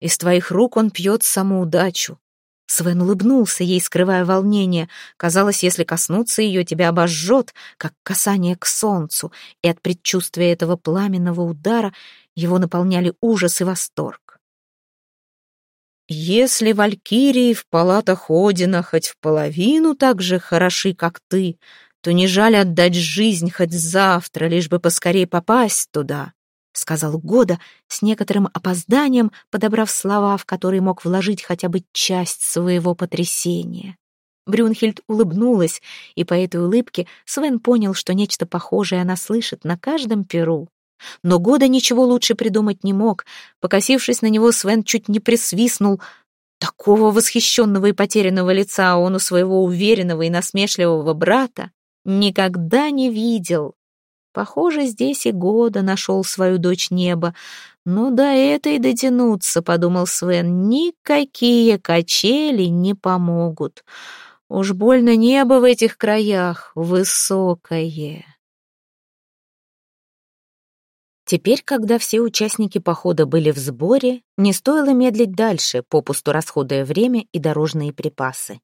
из твоих рук он пьет самоудачу». Свен улыбнулся ей, скрывая волнение. Казалось, если коснуться ее, тебя обожжет, как касание к солнцу, и от предчувствия этого пламенного удара его наполняли ужас и восторг. Если валькирии в палатах Одина хоть в половину так же хороши, как ты, то не жаль отдать жизнь хоть завтра, лишь бы поскорее попасть туда, — сказал Года с некоторым опозданием, подобрав слова, в которые мог вложить хотя бы часть своего потрясения. Брюнхельд улыбнулась, и по этой улыбке Свен понял, что нечто похожее она слышит на каждом перу. Но года ничего лучше придумать не мог. Покосившись на него, Свен чуть не присвистнул. Такого восхищенного и потерянного лица он у своего уверенного и насмешливого брата никогда не видел. Похоже, здесь и года нашел свою дочь неба. Но до этой дотянуться, подумал Свен, никакие качели не помогут. Уж больно небо в этих краях высокое. Теперь, когда все участники похода были в сборе, не стоило медлить дальше, попусту расходуя время и дорожные припасы.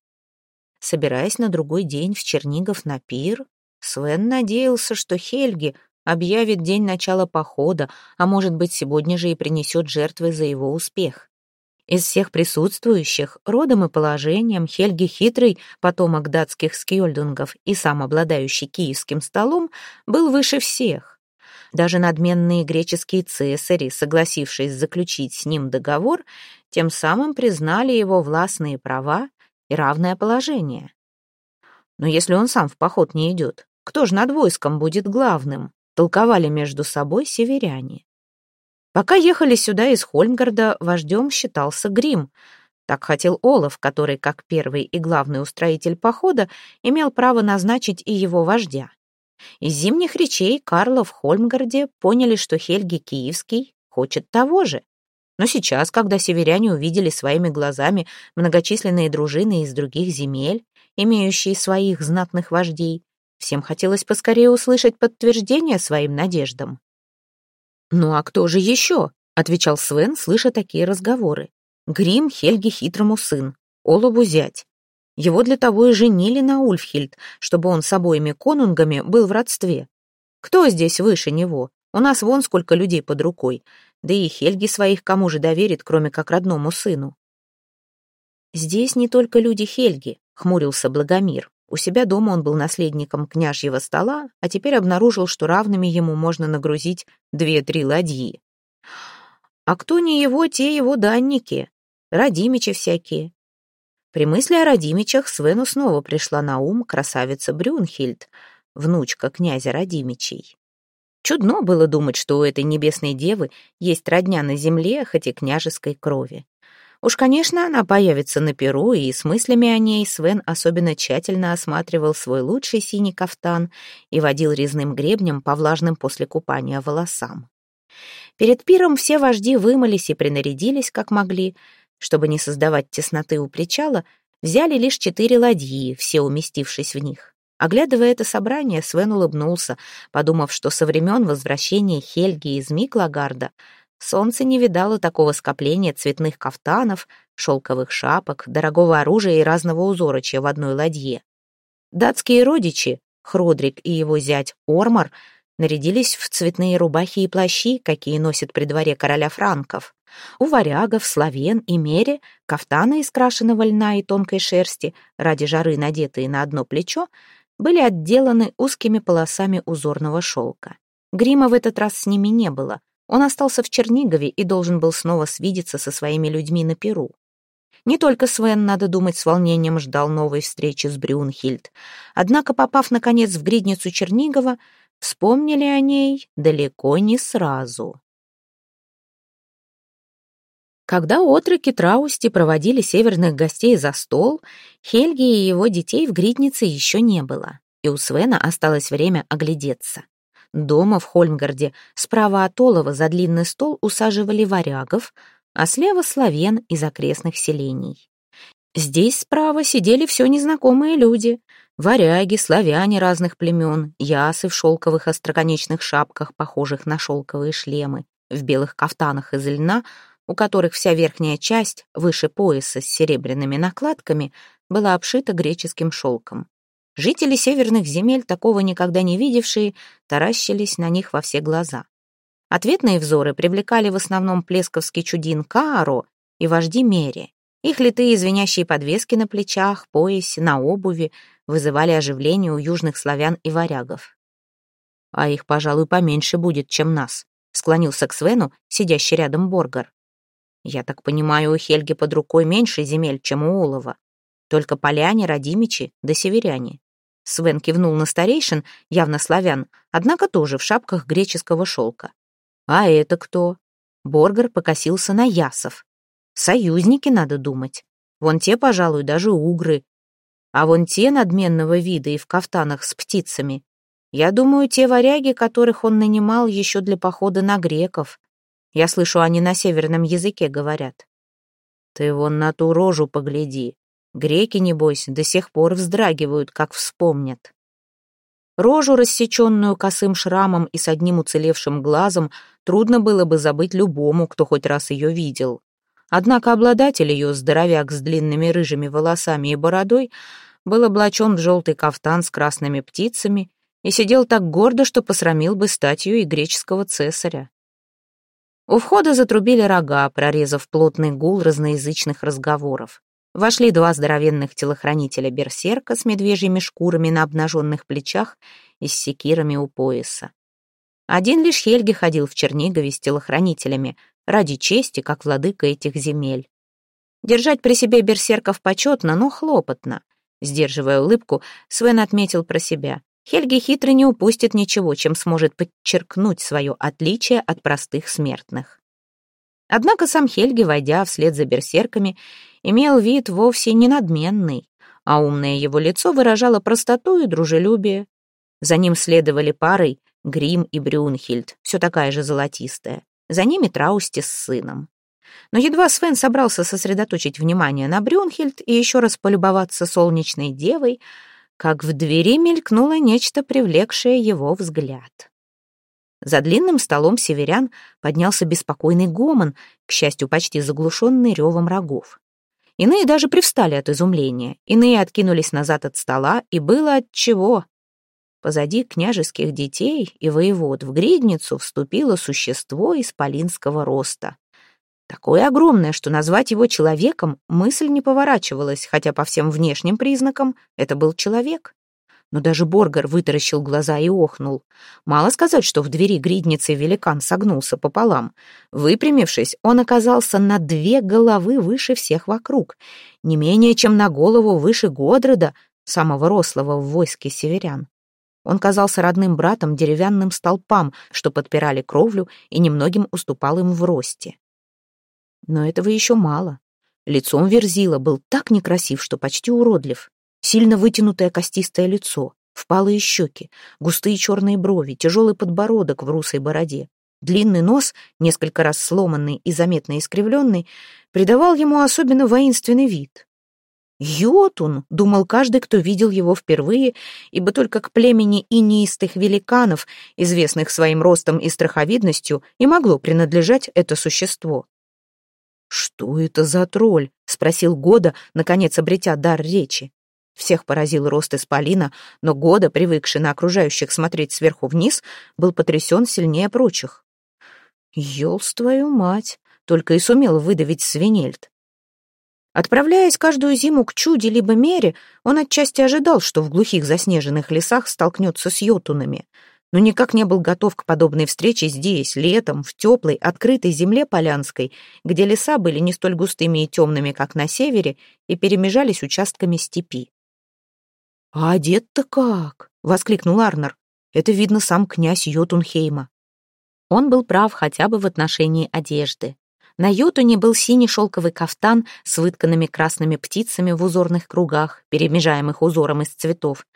Собираясь на другой день в Чернигов на пир, Свен надеялся, что Хельги объявит день начала похода, а может быть, сегодня же и принесет жертвы за его успех. Из всех присутствующих, родом и положением, Хельги хитрый, потомок датских скьёльдунгов и сам обладающий киевским столом, был выше всех. Даже надменные греческие цесари, согласившись заключить с ним договор, тем самым признали его властные права и равное положение. Но если он сам в поход не идет, кто же над войском будет главным? Толковали между собой северяне. Пока ехали сюда из Хольмгарда, вождем считался Грим. Так хотел Олаф, который, как первый и главный устроитель похода, имел право назначить и его вождя. Из зимних речей Карла в Хольмгарде поняли, что Хельги Киевский хочет того же. Но сейчас, когда северяне увидели своими глазами многочисленные дружины из других земель, имеющие своих знатных вождей, всем хотелось поскорее услышать подтверждение своим надеждам. «Ну а кто же еще?» — отвечал Свен, слыша такие разговоры. «Грим Хельги хитрому сын, Олову зять. Его для того и женили на Ульфхильд, чтобы он с обоими конунгами был в родстве. Кто здесь выше него? У нас вон сколько людей под рукой. Да и Хельги своих кому же доверит, кроме как родному сыну? Здесь не только люди Хельги, хмурился Благомир. У себя дома он был наследником княжьего стола, а теперь обнаружил, что равными ему можно нагрузить две-три ладьи. А кто не его, те его данники, родимичи всякие. При мысли о Радимичах Свену снова пришла на ум красавица Брюнхильд, внучка князя Радимичей. Чудно было думать, что у этой небесной девы есть родня на земле, хоть и княжеской крови. Уж, конечно, она появится на перу, и с мыслями о ней Свен особенно тщательно осматривал свой лучший синий кафтан и водил резным гребнем по влажным после купания волосам. Перед пиром все вожди вымылись и принарядились, как могли — чтобы не создавать тесноты у причала, взяли лишь четыре ладьи, все уместившись в них. Оглядывая это собрание, Свен улыбнулся, подумав, что со времен возвращения Хельги из Миклагарда солнце не видало такого скопления цветных кафтанов, шелковых шапок, дорогого оружия и разного узорочья в одной ладье. Датские родичи, Хродрик и его зять Ормар, нарядились в цветные рубахи и плащи, какие носят при дворе короля франков. У варягов, славен и мере кафтаны из крашеного льна и тонкой шерсти, ради жары надетые на одно плечо, были отделаны узкими полосами узорного шелка. Грима в этот раз с ними не было. Он остался в Чернигове и должен был снова свидеться со своими людьми на Перу. Не только Свен, надо думать, с волнением ждал новой встречи с Брюнхильд. Однако, попав, наконец, в гридницу Чернигова, вспомнили о ней далеко не сразу. Когда отроки Траусти проводили северных гостей за стол, Хельги и его детей в гриднице еще не было, и у Свена осталось время оглядеться. Дома в Хольмгарде справа от Олова за длинный стол усаживали варягов, а слева славен из окрестных селений. Здесь справа сидели все незнакомые люди. Варяги, славяне разных племен, ясы в шелковых остроконечных шапках, похожих на шелковые шлемы, в белых кафтанах из льна — у которых вся верхняя часть, выше пояса с серебряными накладками, была обшита греческим шелком. Жители северных земель, такого никогда не видевшие, таращились на них во все глаза. Ответные взоры привлекали в основном плесковский чудин Кааро и вожди Мери. Их литые звенящие подвески на плечах, поясе, на обуви вызывали оживление у южных славян и варягов. «А их, пожалуй, поменьше будет, чем нас», — склонился к Свену, сидящий рядом Боргар. Я так понимаю, у Хельги под рукой меньше земель, чем у Олова. Только поляне, родимичи да северяне. Свен кивнул на старейшин, явно славян, однако тоже в шапках греческого шелка. А это кто? Боргар покосился на ясов. Союзники, надо думать. Вон те, пожалуй, даже угры. А вон те надменного вида и в кафтанах с птицами. Я думаю, те варяги, которых он нанимал еще для похода на греков. Я слышу, они на северном языке говорят. Ты вон на ту рожу погляди. Греки, небось, до сих пор вздрагивают, как вспомнят. Рожу, рассеченную косым шрамом и с одним уцелевшим глазом, трудно было бы забыть любому, кто хоть раз ее видел. Однако обладатель ее, здоровяк с длинными рыжими волосами и бородой, был облачен в желтый кафтан с красными птицами и сидел так гордо, что посрамил бы статью и греческого цесаря. У входа затрубили рога, прорезав плотный гул разноязычных разговоров. Вошли два здоровенных телохранителя берсерка с медвежьими шкурами на обнаженных плечах и с секирами у пояса. Один лишь Хельги ходил в Чернигове с телохранителями, ради чести, как владыка этих земель. Держать при себе берсерков почетно, но хлопотно. Сдерживая улыбку, Свен отметил про себя. Хельги хитро не упустит ничего, чем сможет подчеркнуть свое отличие от простых смертных. Однако сам Хельги, войдя вслед за берсерками, имел вид вовсе не надменный, а умное его лицо выражало простоту и дружелюбие. За ним следовали парой Грим и Брюнхильд, все такая же золотистая. За ними Траусти с сыном. Но едва Свен собрался сосредоточить внимание на Брюнхельд и еще раз полюбоваться солнечной девой, как в двери мелькнуло нечто, привлекшее его взгляд. За длинным столом северян поднялся беспокойный гомон, к счастью, почти заглушенный ревом рогов. Иные даже привстали от изумления, иные откинулись назад от стола, и было от чего. Позади княжеских детей и воевод в гридницу вступило существо исполинского роста. Такое огромное, что назвать его человеком мысль не поворачивалась, хотя по всем внешним признакам это был человек. Но даже Боргар вытаращил глаза и охнул. Мало сказать, что в двери гридницы великан согнулся пополам. Выпрямившись, он оказался на две головы выше всех вокруг, не менее чем на голову выше Годрода, самого рослого в войске северян. Он казался родным братом деревянным столпам, что подпирали кровлю и немногим уступал им в росте. Но этого еще мало. Лицом Верзила был так некрасив, что почти уродлив. Сильно вытянутое костистое лицо, впалые щеки, густые черные брови, тяжелый подбородок в русой бороде. Длинный нос, несколько раз сломанный и заметно искривленный, придавал ему особенно воинственный вид. Йотун, думал каждый, кто видел его впервые, ибо только к племени инеистых великанов, известных своим ростом и страховидностью, и могло принадлежать это существо. «Что это за тролль?» — спросил Года, наконец обретя дар речи. Всех поразил рост исполина, но Года, привыкший на окружающих смотреть сверху вниз, был потрясен сильнее прочих. «Елс твою мать!» — только и сумел выдавить свинельд. Отправляясь каждую зиму к чуде либо мере, он отчасти ожидал, что в глухих заснеженных лесах столкнется с йотунами — но никак не был готов к подобной встрече здесь, летом, в теплой, открытой земле Полянской, где леса были не столь густыми и темными, как на севере, и перемежались участками степи. «А одет-то как?» — воскликнул Арнер. «Это, видно, сам князь Йотунхейма». Он был прав хотя бы в отношении одежды. На Йотуне был синий шелковый кафтан с вытканными красными птицами в узорных кругах, перемежаемых узором из цветов.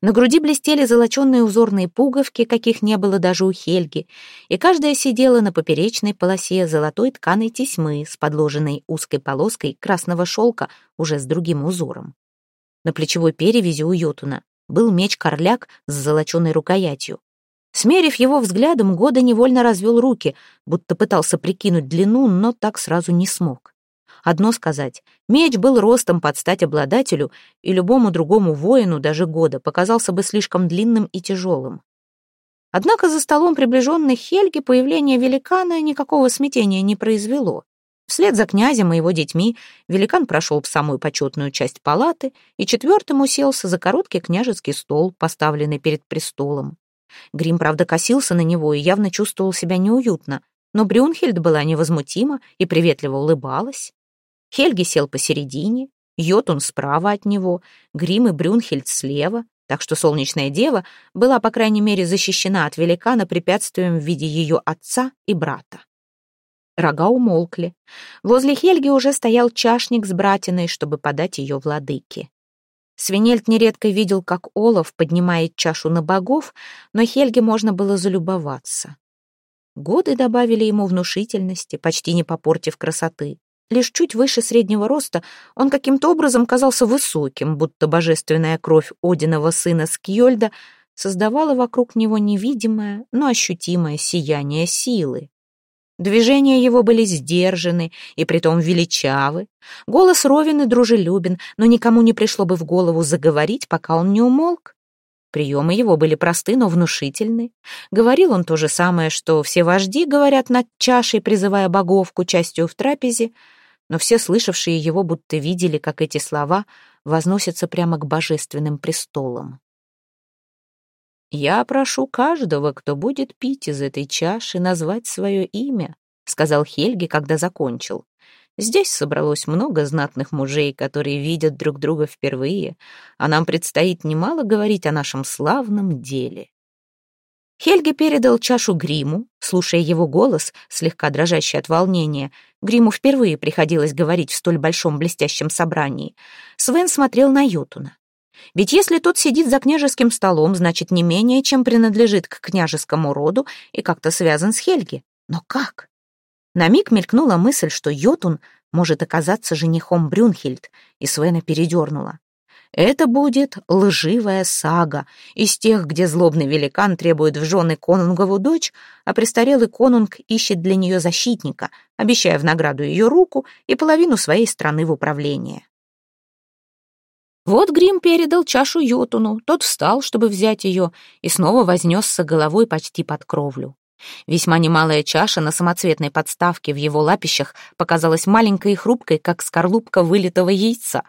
На груди блестели золоченные узорные пуговки, каких не было даже у Хельги, и каждая сидела на поперечной полосе золотой тканой тесьмы с подложенной узкой полоской красного шелка уже с другим узором. На плечевой перевязи у Йотуна был меч-корляк с золоченой рукоятью. Смерив его взглядом, Года невольно развел руки, будто пытался прикинуть длину, но так сразу не смог. Одно сказать, меч был ростом под стать обладателю, и любому другому воину, даже года, показался бы слишком длинным и тяжелым. Однако за столом приближенных Хельги появление великана никакого смятения не произвело. Вслед за князем и его детьми великан прошел в самую почетную часть палаты и четвертым уселся за короткий княжеский стол, поставленный перед престолом. Грим, правда, косился на него и явно чувствовал себя неуютно, но Брюнхельд была невозмутима и приветливо улыбалась. Хельги сел посередине, Йотун справа от него, Грим и Брюнхельд слева, так что солнечная дева была, по крайней мере, защищена от великана препятствием в виде ее отца и брата. Рога умолкли. Возле Хельги уже стоял чашник с братиной, чтобы подать ее владыке. Свинельд нередко видел, как Олаф поднимает чашу на богов, но Хельге можно было залюбоваться. Годы добавили ему внушительности, почти не попортив красоты. Лишь чуть выше среднего роста он каким-то образом казался высоким, будто божественная кровь Одиного сына Скьольда создавала вокруг него невидимое, но ощутимое сияние силы. Движения его были сдержаны и притом величавы. Голос ровен и дружелюбен, но никому не пришло бы в голову заговорить, пока он не умолк. Приемы его были просты, но внушительны. Говорил он то же самое, что все вожди говорят над чашей, призывая богов к участию в трапезе, но все слышавшие его будто видели, как эти слова возносятся прямо к божественным престолам. «Я прошу каждого, кто будет пить из этой чаши, назвать свое имя», сказал Хельги, когда закончил. Здесь собралось много знатных мужей, которые видят друг друга впервые, а нам предстоит немало говорить о нашем славном деле. Хельги передал чашу Гриму, слушая его голос, слегка дрожащий от волнения. Гриму впервые приходилось говорить в столь большом блестящем собрании. Свен смотрел на Ютуна. Ведь если тот сидит за княжеским столом, значит, не менее, чем принадлежит к княжескому роду и как-то связан с Хельги. Но как? На миг мелькнула мысль, что Йотун может оказаться женихом Брюнхельд, и Свена передернула. Это будет лживая сага, из тех, где злобный великан требует в жены конунгову дочь, а престарелый конунг ищет для нее защитника, обещая в награду ее руку и половину своей страны в управление. Вот Грим передал чашу Йотуну, тот встал, чтобы взять ее, и снова вознесся головой почти под кровлю. Весьма немалая чаша на самоцветной подставке в его лапищах показалась маленькой и хрупкой, как скорлупка вылитого яйца.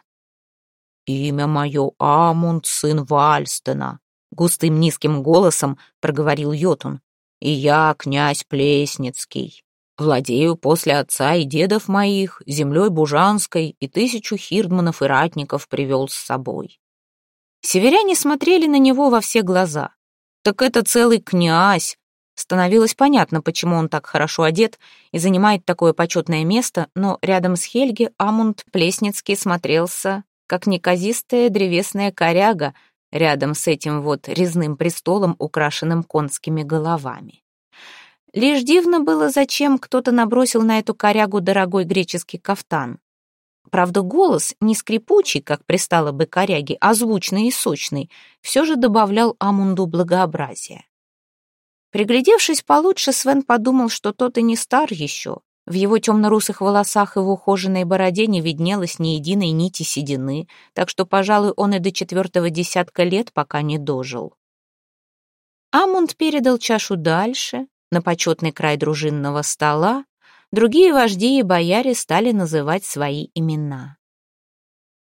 «Имя мое Амунд, сын Вальстена», — густым низким голосом проговорил Йотун. «И я князь Плесницкий. Владею после отца и дедов моих, землей Бужанской, и тысячу хирдманов и ратников привел с собой. Северяне смотрели на него во все глаза. Так это целый князь. Становилось понятно, почему он так хорошо одет и занимает такое почетное место, но рядом с Хельги Амунд Плесницкий смотрелся, как неказистая древесная коряга рядом с этим вот резным престолом, украшенным конскими головами. Лишь дивно было, зачем кто-то набросил на эту корягу дорогой греческий кафтан. Правда, голос, не скрипучий, как пристало бы коряге, а звучный и сочный, все же добавлял Амунду благообразия. Приглядевшись получше, Свен подумал, что тот и не стар еще. В его темно-русых волосах и в ухоженной бороде не виднелось ни единой нити седины, так что, пожалуй, он и до четвертого десятка лет пока не дожил. Амунд передал чашу дальше, на почетный край дружинного стола, другие вожди и бояре стали называть свои имена.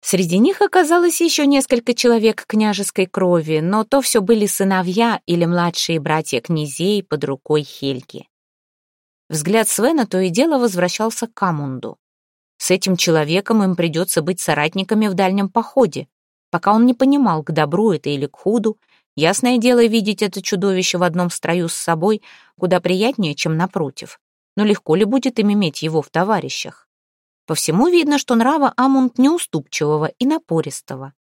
Среди них оказалось еще несколько человек княжеской крови, но то все были сыновья или младшие братья князей под рукой Хельги. Взгляд Свена то и дело возвращался к Камунду. С этим человеком им придется быть соратниками в дальнем походе, пока он не понимал, к добру это или к худу, Ясное дело, видеть это чудовище в одном строю с собой куда приятнее, чем напротив. Но легко ли будет им иметь его в товарищах? По всему видно, что нрава Амунд неуступчивого и напористого.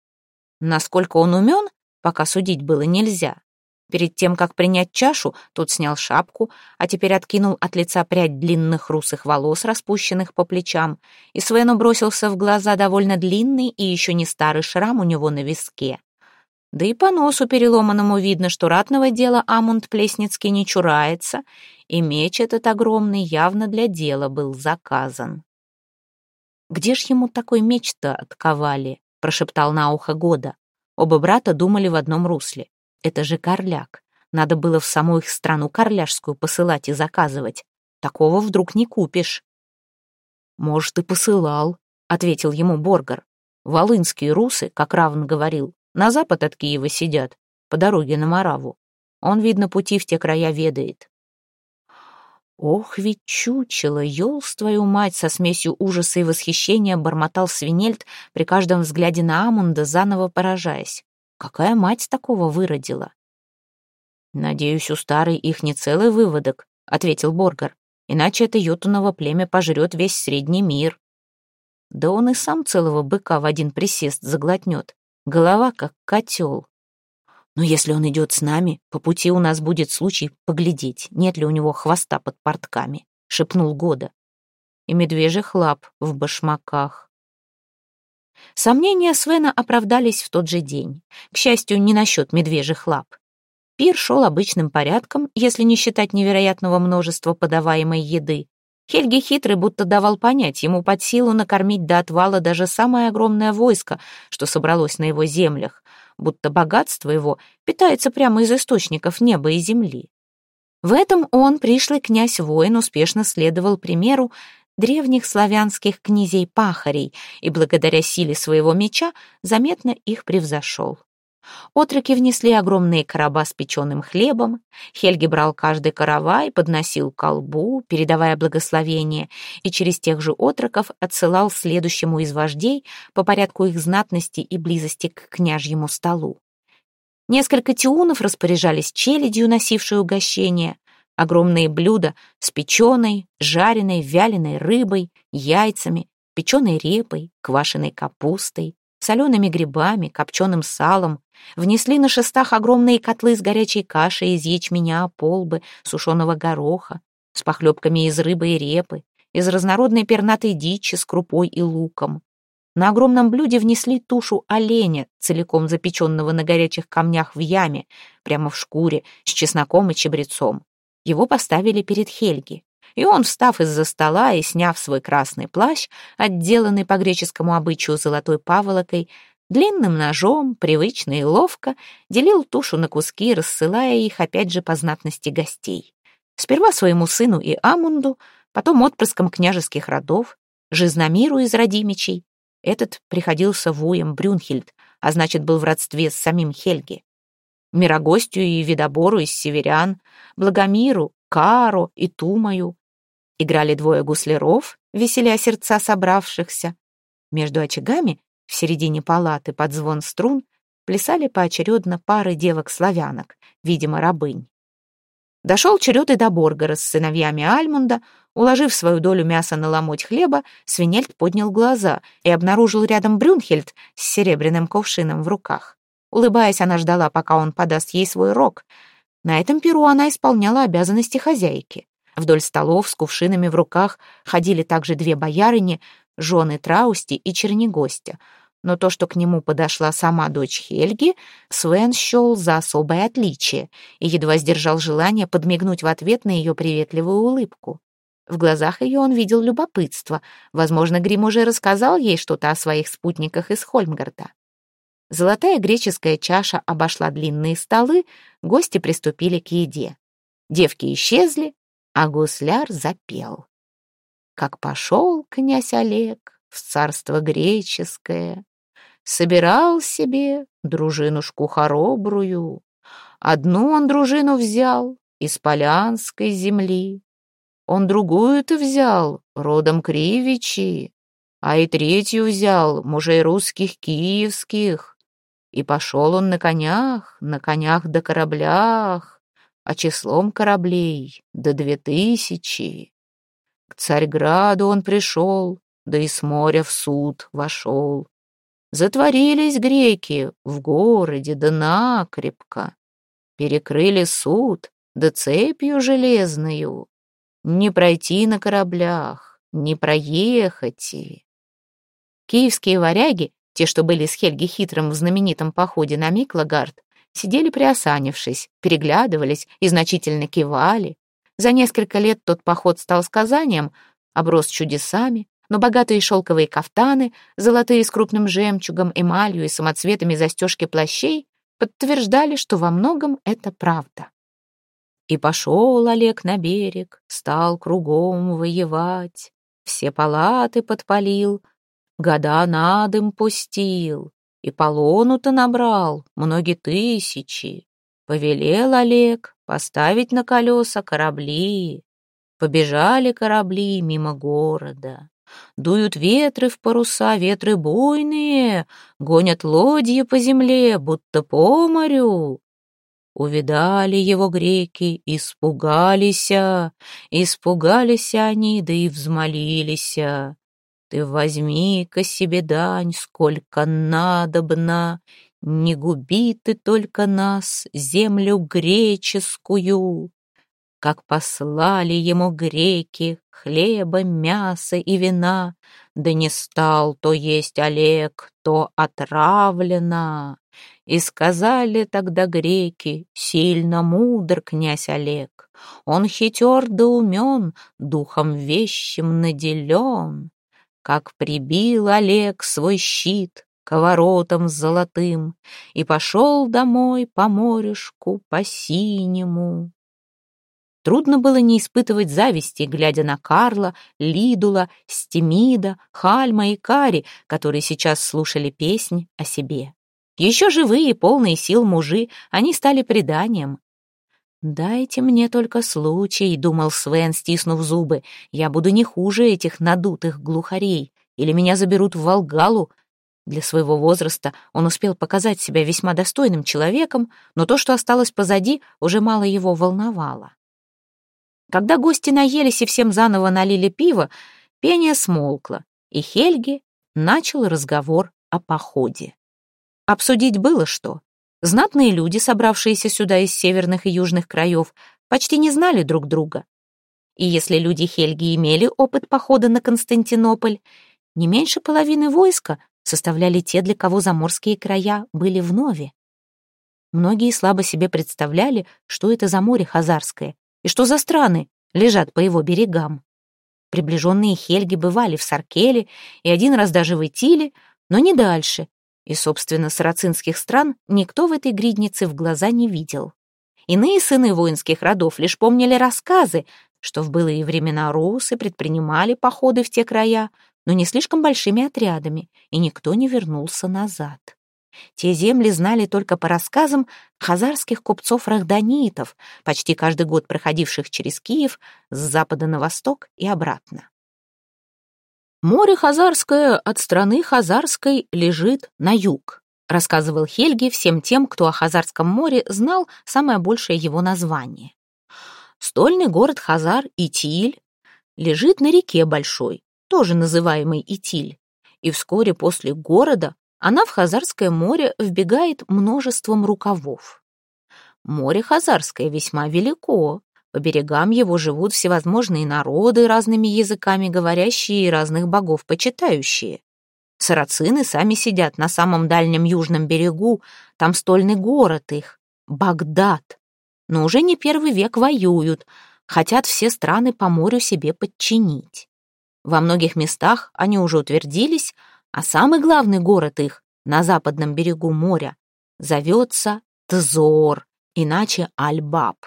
Насколько он умен, пока судить было нельзя. Перед тем, как принять чашу, тот снял шапку, а теперь откинул от лица прядь длинных русых волос, распущенных по плечам, и Свену бросился в глаза довольно длинный и еще не старый шрам у него на виске. Да и по носу переломанному видно, что ратного дела Амунд Плесницкий не чурается, и меч этот огромный явно для дела был заказан. «Где ж ему такой меч-то отковали?» — прошептал на ухо Года. Оба брата думали в одном русле. «Это же корляк. Надо было в саму их страну корляжскую посылать и заказывать. Такого вдруг не купишь». «Может, и посылал», — ответил ему Боргар. «Волынские русы, как Равн говорил, на запад от Киева сидят, по дороге на Мораву. Он, видно, пути в те края ведает. Ох, ведь чучело, елс твою мать, со смесью ужаса и восхищения бормотал свинельт при каждом взгляде на Амунда, заново поражаясь. Какая мать такого выродила? «Надеюсь, у старой их не целый выводок», — ответил Боргар. «Иначе это йотуново племя пожрет весь средний мир». Да он и сам целого быка в один присест заглотнет. Голова как котел. Но если он идет с нами, по пути у нас будет случай поглядеть, нет ли у него хвоста под портками, — шепнул Года. И медвежьих лап в башмаках. Сомнения Свена оправдались в тот же день. К счастью, не насчет медвежьих лап. Пир шел обычным порядком, если не считать невероятного множества подаваемой еды. Хельги хитрый будто давал понять, ему под силу накормить до отвала даже самое огромное войско, что собралось на его землях, будто богатство его питается прямо из источников неба и земли. В этом он, пришлый князь-воин, успешно следовал примеру древних славянских князей-пахарей и благодаря силе своего меча заметно их превзошел. Отроки внесли огромные короба с печеным хлебом. Хельги брал каждый каравай, подносил к колбу, передавая благословение, и через тех же отроков отсылал следующему из вождей по порядку их знатности и близости к княжьему столу. Несколько тиунов распоряжались челядью, носившей угощение. Огромные блюда с печеной, жареной, вяленой рыбой, яйцами, печеной репой, квашеной капустой, солеными грибами, копченым салом, внесли на шестах огромные котлы с горячей кашей из ячменя, полбы, сушеного гороха, с похлебками из рыбы и репы, из разнородной пернатой дичи с крупой и луком. На огромном блюде внесли тушу оленя, целиком запеченного на горячих камнях в яме, прямо в шкуре, с чесноком и чебрецом. Его поставили перед Хельги. И он, встав из-за стола и сняв свой красный плащ, отделанный по греческому обычаю золотой паволокой, длинным ножом, привычно и ловко, делил тушу на куски, рассылая их опять же по знатности гостей. Сперва своему сыну и Амунду, потом отпрыском княжеских родов, Жизномиру из Радимичей. Этот приходился вуем Брюнхильд, а значит, был в родстве с самим Хельги. Мирогостью и Видобору из северян, Благомиру, Кару и Тумаю, Играли двое гусляров, веселя сердца собравшихся. Между очагами, в середине палаты под звон струн, плясали поочередно пары девок-славянок, видимо, рабынь. Дошел черед и до Боргара с сыновьями Альмунда. Уложив свою долю мяса на ломоть хлеба, Свинельд поднял глаза и обнаружил рядом Брюнхельд с серебряным ковшином в руках. Улыбаясь, она ждала, пока он подаст ей свой рог. На этом перу она исполняла обязанности хозяйки. Вдоль столов с кувшинами в руках ходили также две боярыни, жены Траусти и Чернигостя. Но то, что к нему подошла сама дочь Хельги, Свен счел за особое отличие и едва сдержал желание подмигнуть в ответ на ее приветливую улыбку. В глазах ее он видел любопытство. Возможно, Грим уже рассказал ей что-то о своих спутниках из Хольмгарта. Золотая греческая чаша обошла длинные столы, гости приступили к еде. Девки исчезли, а гусляр запел. Как пошел князь Олег в царство греческое, собирал себе дружинушку хоробрую. Одну он дружину взял из Полянской земли, он другую-то взял родом Кривичи, а и третью взял мужей русских киевских. И пошел он на конях, на конях да кораблях, а числом кораблей до две тысячи. К Царьграду он пришел, да и с моря в суд вошел. Затворились греки в городе, да накрепко. Перекрыли суд, да цепью железную. Не пройти на кораблях, не проехать. Киевские варяги, те, что были с Хельги Хитрым в знаменитом походе на Миклагард, сидели приосанившись, переглядывались и значительно кивали. За несколько лет тот поход стал сказанием, оброс чудесами, но богатые шелковые кафтаны, золотые с крупным жемчугом, эмалью и самоцветами застежки плащей подтверждали, что во многом это правда. И пошел Олег на берег, стал кругом воевать, все палаты подпалил, года на пустил, и полону-то набрал, многие тысячи. Повелел Олег поставить на колеса корабли. Побежали корабли мимо города. Дуют ветры в паруса, ветры буйные, Гонят лодьи по земле, будто по морю. Увидали его греки, испугались, Испугались они, да и взмолились. Ты возьми-ка себе дань, сколько надобно, Не губи ты только нас, землю греческую. Как послали ему греки хлеба, мяса и вина, Да не стал то есть Олег, то отравлено. И сказали тогда греки, сильно мудр князь Олег, Он хитер да умен, духом вещим наделен. Как прибил Олег свой щит к воротам золотым И пошел домой по морюшку по синему. Трудно было не испытывать зависти, глядя на Карла, Лидула, Стемида, Хальма и Кари, которые сейчас слушали песнь о себе. Еще живые и полные сил мужи, они стали преданием. «Дайте мне только случай», — думал Свен, стиснув зубы. «Я буду не хуже этих надутых глухарей, или меня заберут в Волгалу». Для своего возраста он успел показать себя весьма достойным человеком, но то, что осталось позади, уже мало его волновало. Когда гости наелись и всем заново налили пиво, пение смолкло, и Хельги начал разговор о походе. Обсудить было что. Знатные люди, собравшиеся сюда из северных и южных краев, почти не знали друг друга. И если люди Хельги имели опыт похода на Константинополь, не меньше половины войска составляли те, для кого заморские края были вновь. Многие слабо себе представляли, что это за море Хазарское и что за страны лежат по его берегам. Приближенные Хельги бывали в Саркеле и один раз даже в Итиле, но не дальше, и, собственно, сарацинских стран никто в этой гриднице в глаза не видел. Иные сыны воинских родов лишь помнили рассказы, что в былые времена русы предпринимали походы в те края, но не слишком большими отрядами, и никто не вернулся назад. Те земли знали только по рассказам хазарских купцов-рахданитов, почти каждый год проходивших через Киев с запада на восток и обратно. «Море Хазарское от страны Хазарской лежит на юг», рассказывал Хельги всем тем, кто о Хазарском море знал самое большее его название. Стольный город Хазар Итиль лежит на реке Большой, тоже называемой Итиль, и вскоре после города она в Хазарское море вбегает множеством рукавов. Море Хазарское весьма велико, по берегам его живут всевозможные народы, разными языками говорящие и разных богов почитающие. Сарацины сами сидят на самом дальнем южном берегу, там стольный город их, Багдад. Но уже не первый век воюют, хотят все страны по морю себе подчинить. Во многих местах они уже утвердились, а самый главный город их на западном берегу моря зовется Тзор, иначе Альбаб.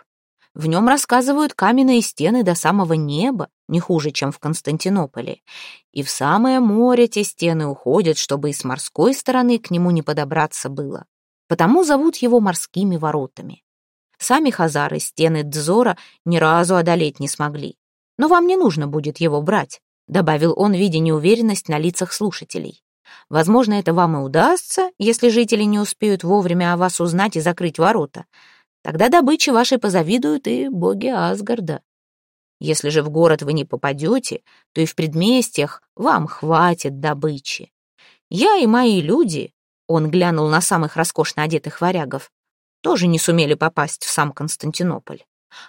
В нем рассказывают каменные стены до самого неба, не хуже, чем в Константинополе. И в самое море те стены уходят, чтобы и с морской стороны к нему не подобраться было. Потому зовут его морскими воротами. Сами хазары стены Дзора ни разу одолеть не смогли. Но вам не нужно будет его брать, добавил он, видя неуверенность на лицах слушателей. Возможно, это вам и удастся, если жители не успеют вовремя о вас узнать и закрыть ворота. Тогда добыче вашей позавидуют и боги Асгарда. Если же в город вы не попадете, то и в предместьях вам хватит добычи. Я и мои люди, он глянул на самых роскошно одетых варягов, тоже не сумели попасть в сам Константинополь.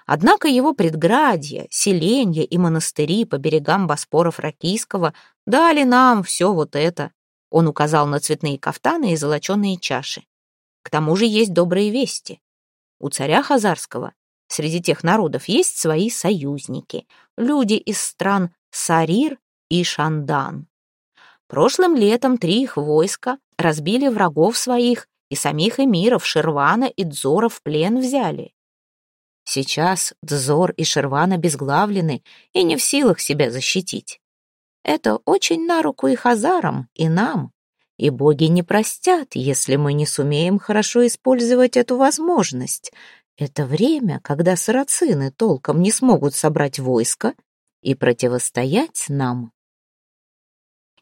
Однако его предградья, селенья и монастыри по берегам Боспора Фракийского дали нам все вот это. Он указал на цветные кафтаны и золоченые чаши. К тому же есть добрые вести. У царя Хазарского среди тех народов есть свои союзники, люди из стран Сарир и Шандан. Прошлым летом три их войска разбили врагов своих и самих эмиров Шервана и Дзора в плен взяли. Сейчас Дзор и Шерван обезглавлены и не в силах себя защитить. Это очень на руку и хазарам, и нам, и боги не простят, если мы не сумеем хорошо использовать эту возможность. Это время, когда сарацины толком не смогут собрать войско и противостоять нам.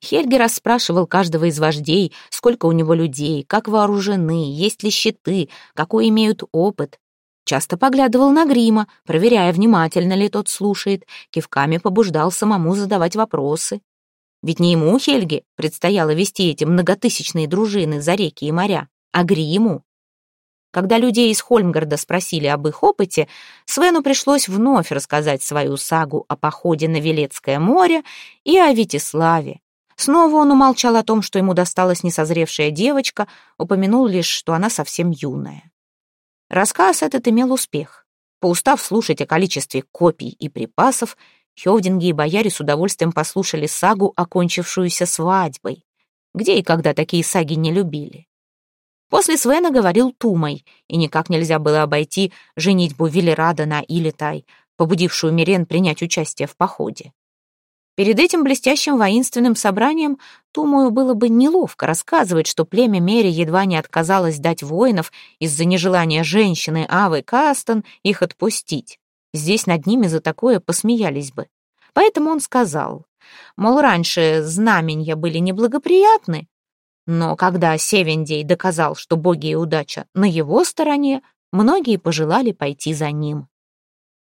Хельги расспрашивал каждого из вождей, сколько у него людей, как вооружены, есть ли щиты, какой имеют опыт. Часто поглядывал на Грима, проверяя, внимательно ли тот слушает, кивками побуждал самому задавать вопросы. Ведь не ему, Хельге, предстояло вести эти многотысячные дружины за реки и моря, а Гриму. Когда людей из Хольмгарда спросили об их опыте, Свену пришлось вновь рассказать свою сагу о походе на Велецкое море и о Витиславе. Снова он умолчал о том, что ему досталась несозревшая девочка, упомянул лишь, что она совсем юная. Рассказ этот имел успех. Поустав слушать о количестве копий и припасов, Хёвдинги и бояре с удовольствием послушали сагу, окончившуюся свадьбой. Где и когда такие саги не любили? После Свена говорил Тумой, и никак нельзя было обойти женитьбу Велерада на Илитай, побудившую Мирен принять участие в походе. Перед этим блестящим воинственным собранием, думаю, было бы неловко рассказывать, что племя Мери едва не отказалось дать воинов из-за нежелания женщины Авы Кастон их отпустить. Здесь над ними за такое посмеялись бы. Поэтому он сказал, мол, раньше знаменья были неблагоприятны, но когда Севендей доказал, что боги и удача на его стороне, многие пожелали пойти за ним.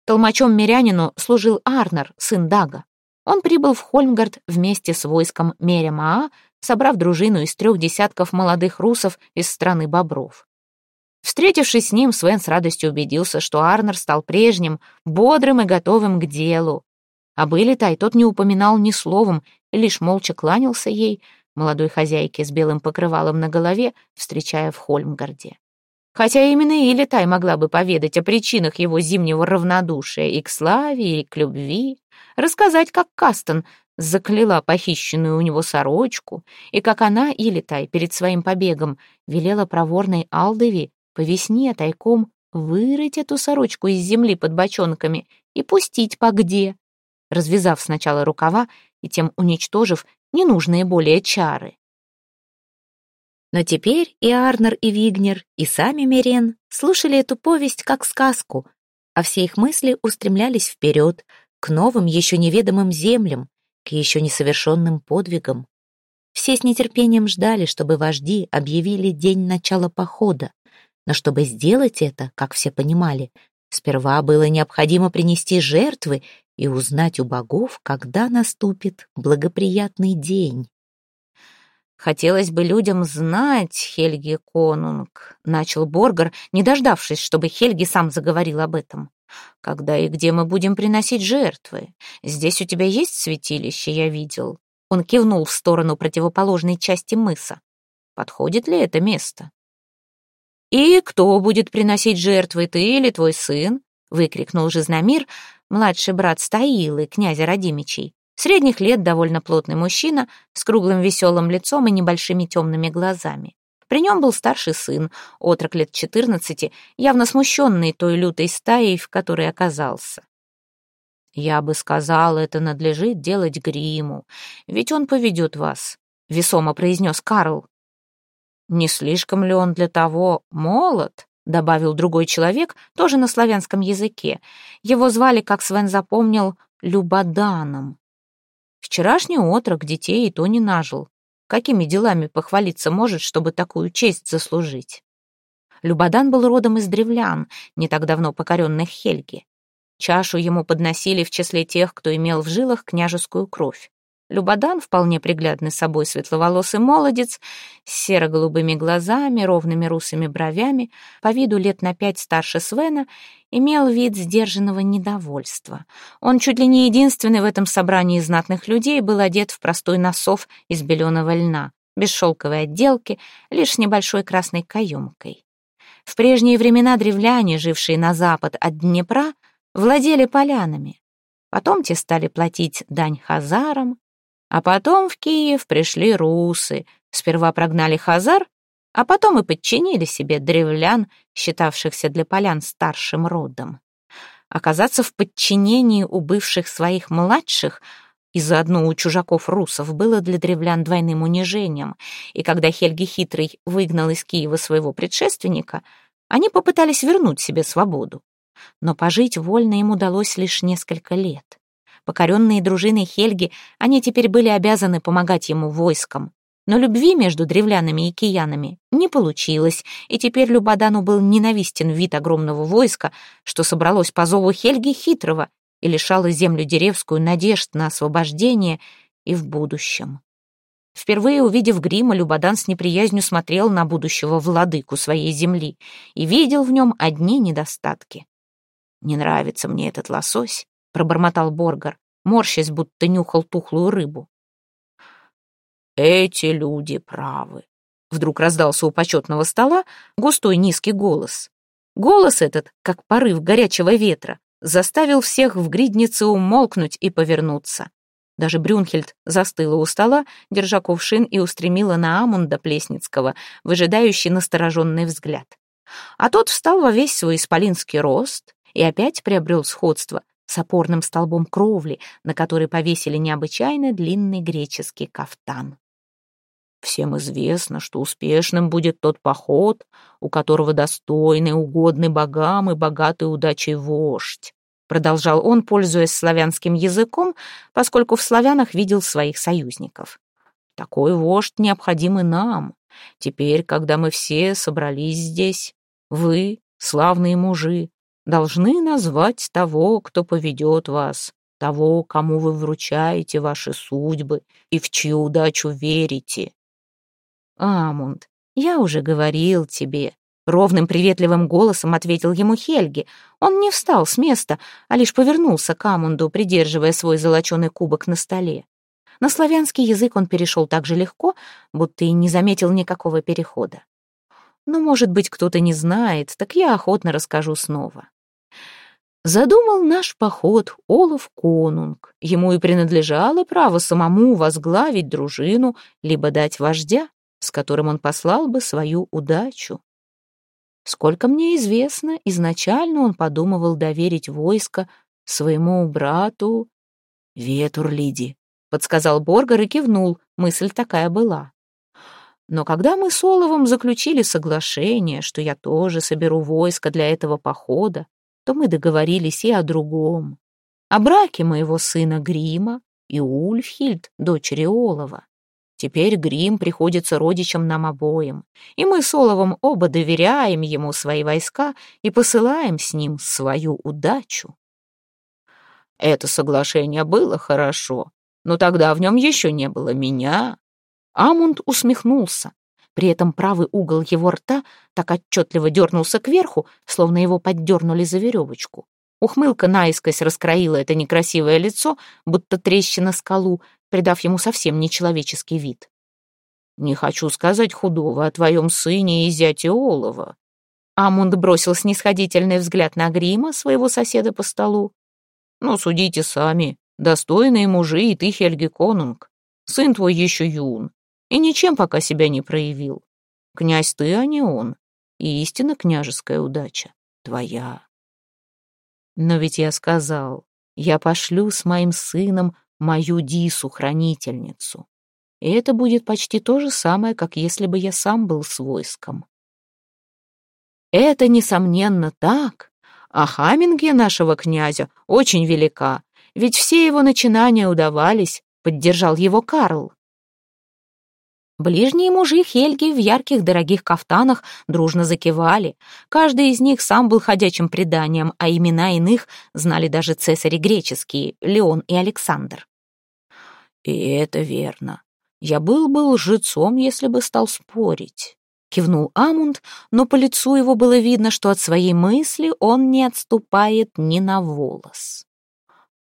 Толмачом мирянину служил Арнер, сын Дага. Он прибыл в Хольмгард вместе с войском Меремаа, собрав дружину из трех десятков молодых русов из страны бобров. Встретившись с ним, Свен с радостью убедился, что Арнер стал прежним, бодрым и готовым к делу. А Былитай тот не упоминал ни словом, лишь молча кланялся ей, молодой хозяйке с белым покрывалом на голове, встречая в Хольмгарде. Хотя именно Илитай могла бы поведать о причинах его зимнего равнодушия и к славе, и к любви, рассказать, как Кастон закляла похищенную у него сорочку, и как она, Илитай, перед своим побегом велела проворной Алдови по весне тайком вырыть эту сорочку из земли под бочонками и пустить по где, развязав сначала рукава и тем уничтожив ненужные более чары. Но теперь и Арнер, и Вигнер, и сами Мерен слушали эту повесть как сказку, а все их мысли устремлялись вперед, к новым, еще неведомым землям, к еще несовершенным подвигам. Все с нетерпением ждали, чтобы вожди объявили день начала похода. Но чтобы сделать это, как все понимали, сперва было необходимо принести жертвы и узнать у богов, когда наступит благоприятный день. «Хотелось бы людям знать, Хельги Конунг», — начал Боргар, не дождавшись, чтобы Хельги сам заговорил об этом. «Когда и где мы будем приносить жертвы? Здесь у тебя есть святилище, я видел». Он кивнул в сторону противоположной части мыса. «Подходит ли это место?» «И кто будет приносить жертвы, ты или твой сын?» — выкрикнул Жизнамир, младший брат Стаилы, князя Радимичей. Средних лет довольно плотный мужчина с круглым веселым лицом и небольшими темными глазами. При нем был старший сын, отрок лет четырнадцати, явно смущенный той лютой стаей, в которой оказался. «Я бы сказал, это надлежит делать гриму, ведь он поведет вас», — весомо произнес Карл. «Не слишком ли он для того молод?» — добавил другой человек, тоже на славянском языке. Его звали, как Свен запомнил, Любоданом. Вчерашний отрок детей и то не нажил. Какими делами похвалиться может, чтобы такую честь заслужить? Любодан был родом из древлян, не так давно покоренных Хельги. Чашу ему подносили в числе тех, кто имел в жилах княжескую кровь. Любодан, вполне приглядный собой светловолосый молодец, с серо-голубыми глазами, ровными русыми бровями, по виду лет на пять старше Свена, имел вид сдержанного недовольства. Он чуть ли не единственный в этом собрании знатных людей был одет в простой носов из беленого льна, без шелковой отделки, лишь с небольшой красной каемкой. В прежние времена древляне, жившие на запад от Днепра, владели полянами. Потом те стали платить дань хазарам, а потом в Киев пришли русы, сперва прогнали хазар, а потом и подчинили себе древлян, считавшихся для полян старшим родом. Оказаться в подчинении у бывших своих младших и заодно у чужаков-русов было для древлян двойным унижением, и когда Хельги Хитрый выгнал из Киева своего предшественника, они попытались вернуть себе свободу. Но пожить вольно им удалось лишь несколько лет. Покоренные дружиной Хельги, они теперь были обязаны помогать ему войскам. Но любви между древлянами и киянами не получилось, и теперь Любадану был ненавистен вид огромного войска, что собралось по зову Хельги Хитрого и лишало землю деревскую надежд на освобождение и в будущем. Впервые увидев грима, Любадан с неприязнью смотрел на будущего владыку своей земли и видел в нем одни недостатки. «Не нравится мне этот лосось», — пробормотал Боргар, морщась, будто нюхал тухлую рыбу. «Эти люди правы», — вдруг раздался у почетного стола густой низкий голос. Голос этот, как порыв горячего ветра, заставил всех в гриднице умолкнуть и повернуться. Даже Брюнхельд застыла у стола, держа кувшин и устремила на Амунда Плесницкого, выжидающий настороженный взгляд. А тот встал во весь свой исполинский рост и опять приобрел сходство с опорным столбом кровли, на который повесили необычайно длинный греческий кафтан. Всем известно, что успешным будет тот поход, у которого достойный, угодный богам и богатый удачей вождь. Продолжал он, пользуясь славянским языком, поскольку в славянах видел своих союзников. Такой вождь необходим и нам. Теперь, когда мы все собрались здесь, вы, славные мужи, должны назвать того, кто поведет вас, того, кому вы вручаете ваши судьбы и в чью удачу верите. «Амунд, я уже говорил тебе», — ровным приветливым голосом ответил ему Хельги. Он не встал с места, а лишь повернулся к Амунду, придерживая свой золоченый кубок на столе. На славянский язык он перешел так же легко, будто и не заметил никакого перехода. Но, может быть, кто-то не знает, так я охотно расскажу снова. Задумал наш поход Олаф Конунг. Ему и принадлежало право самому возглавить дружину, либо дать вождя с которым он послал бы свою удачу. Сколько мне известно, изначально он подумывал доверить войско своему брату Ветурлиди, подсказал Боргар и кивнул, мысль такая была. Но когда мы с Оловом заключили соглашение, что я тоже соберу войско для этого похода, то мы договорились и о другом. О браке моего сына Грима и Ульфхильд, дочери Олова. Теперь грим приходится родичам нам обоим, и мы с Оловом оба доверяем ему свои войска и посылаем с ним свою удачу. Это соглашение было хорошо, но тогда в нем еще не было меня. Амунд усмехнулся. При этом правый угол его рта так отчетливо дернулся кверху, словно его поддернули за веревочку. Ухмылка наискось раскроила это некрасивое лицо, будто трещина скалу, придав ему совсем нечеловеческий вид. «Не хочу сказать худого о твоем сыне и зяте Олова». Амунд бросил снисходительный взгляд на грима, своего соседа по столу. «Ну, судите сами. Достойные мужи и ты, Хельги Конунг. Сын твой еще юн, и ничем пока себя не проявил. Князь ты, а не он. И истинно княжеская удача твоя». Но ведь я сказал, я пошлю с моим сыном мою Дису-хранительницу. И это будет почти то же самое, как если бы я сам был с войском. Это, несомненно, так. А Хаминге нашего князя очень велика, ведь все его начинания удавались, поддержал его Карл. Ближние мужи Хельги в ярких дорогих кафтанах дружно закивали. Каждый из них сам был ходячим преданием, а имена иных знали даже цесари греческие, Леон и Александр. «И это верно. Я был бы лжецом, если бы стал спорить», — кивнул Амунд, но по лицу его было видно, что от своей мысли он не отступает ни на волос.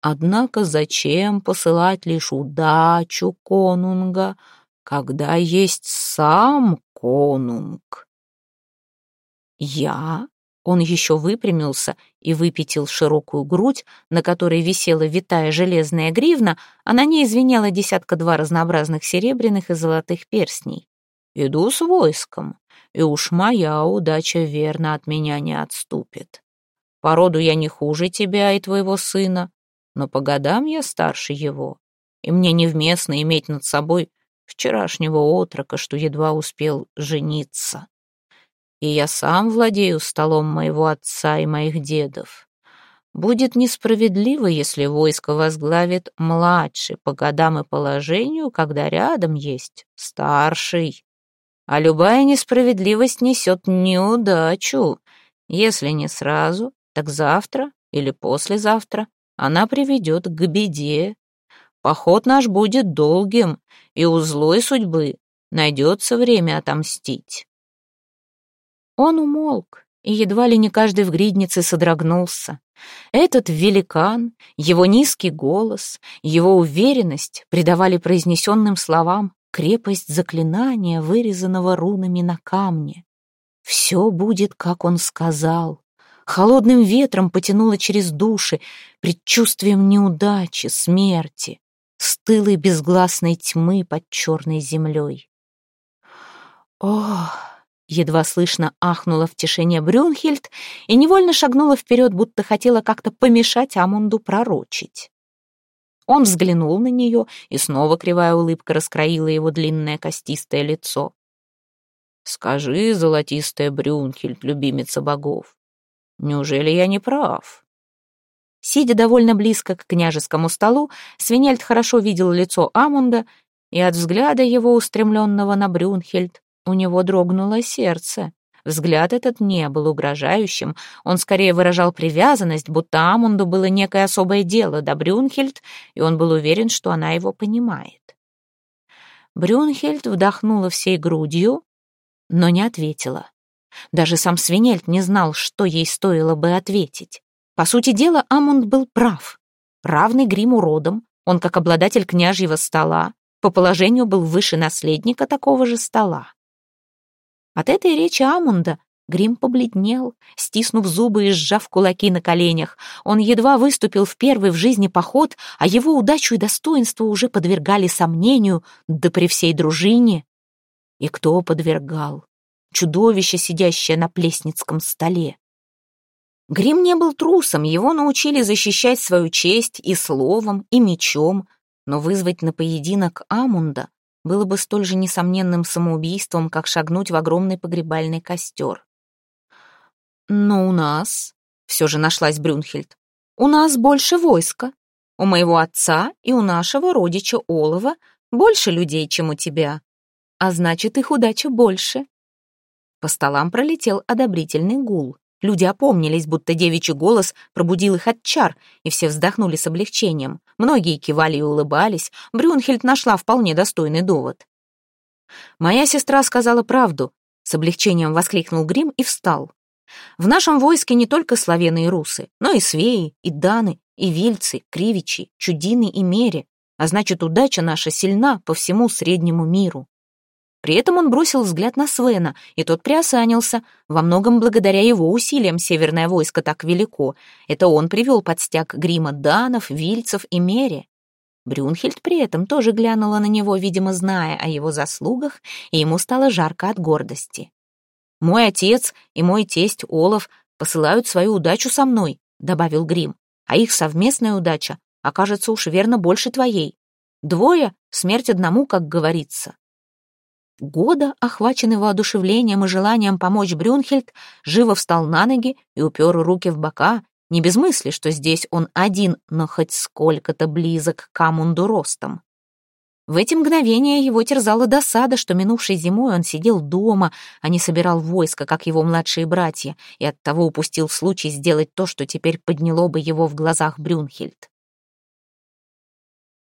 Однако зачем посылать лишь удачу конунга, когда есть сам конунг. Я? Он еще выпрямился и выпятил широкую грудь, на которой висела витая железная гривна, а на ней звенело десятка-два разнообразных серебряных и золотых перстней. Иду с войском, и уж моя удача верно от меня не отступит. По роду я не хуже тебя и твоего сына, но по годам я старше его, и мне невместно иметь над собой вчерашнего отрока, что едва успел жениться. И я сам владею столом моего отца и моих дедов. Будет несправедливо, если войско возглавит младший по годам и положению, когда рядом есть старший. А любая несправедливость несет неудачу. Если не сразу, так завтра или послезавтра она приведет к беде. Поход наш будет долгим, и у злой судьбы найдется время отомстить. Он умолк, и едва ли не каждый в гриднице содрогнулся. Этот великан, его низкий голос, его уверенность придавали произнесенным словам крепость заклинания, вырезанного рунами на камне. Все будет, как он сказал. Холодным ветром потянуло через души, предчувствием неудачи, смерти стылой безгласной тьмы под черной землей. О, Едва слышно ахнула в тишине Брюнхельд и невольно шагнула вперед, будто хотела как-то помешать Амунду пророчить. Он взглянул на нее, и снова кривая улыбка раскроила его длинное костистое лицо. «Скажи, золотистая Брюнхельд, любимица богов, неужели я не прав?» Сидя довольно близко к княжескому столу, Свинельд хорошо видел лицо Амунда, и от взгляда его, устремленного на Брюнхельд, у него дрогнуло сердце. Взгляд этот не был угрожающим, он скорее выражал привязанность, будто Амунду было некое особое дело до Брюнхельд, и он был уверен, что она его понимает. Брюнхельд вдохнула всей грудью, но не ответила. Даже сам Свинельд не знал, что ей стоило бы ответить. По сути дела, Амунд был прав. Равный гриму родом, он, как обладатель княжьего стола, по положению был выше наследника такого же стола. От этой речи Амунда Грим побледнел, стиснув зубы и сжав кулаки на коленях. Он едва выступил в первый в жизни поход, а его удачу и достоинство уже подвергали сомнению, да при всей дружине. И кто подвергал? Чудовище, сидящее на плесницком столе. Грим не был трусом, его научили защищать свою честь и словом, и мечом, но вызвать на поединок Амунда было бы столь же несомненным самоубийством, как шагнуть в огромный погребальный костер. «Но у нас...» — все же нашлась Брюнхельд. «У нас больше войска. У моего отца и у нашего родича Олова больше людей, чем у тебя. А значит, их удача больше». По столам пролетел одобрительный гул. Люди опомнились, будто девичий голос пробудил их от чар, и все вздохнули с облегчением. Многие кивали и улыбались. Брюнхельд нашла вполне достойный довод. «Моя сестра сказала правду», — с облегчением воскликнул Грим и встал. «В нашем войске не только славяны и русы, но и свеи, и даны, и вильцы, кривичи, чудины и мере, а значит, удача наша сильна по всему среднему миру». При этом он бросил взгляд на Свена, и тот приосанился. Во многом благодаря его усилиям северное войско так велико. Это он привел под стяг грима Данов, Вильцев и Мере. Брюнхельд при этом тоже глянула на него, видимо, зная о его заслугах, и ему стало жарко от гордости. «Мой отец и мой тесть Олаф посылают свою удачу со мной», — добавил Грим, «а их совместная удача окажется уж верно больше твоей. Двое — смерть одному, как говорится». Года, охваченный воодушевлением и желанием помочь Брюнхельд, живо встал на ноги и упер руки в бока, не без мысли, что здесь он один, но хоть сколько-то близок к Амунду ростом. В эти мгновения его терзала досада, что минувшей зимой он сидел дома, а не собирал войско, как его младшие братья, и оттого упустил случай сделать то, что теперь подняло бы его в глазах Брюнхельд.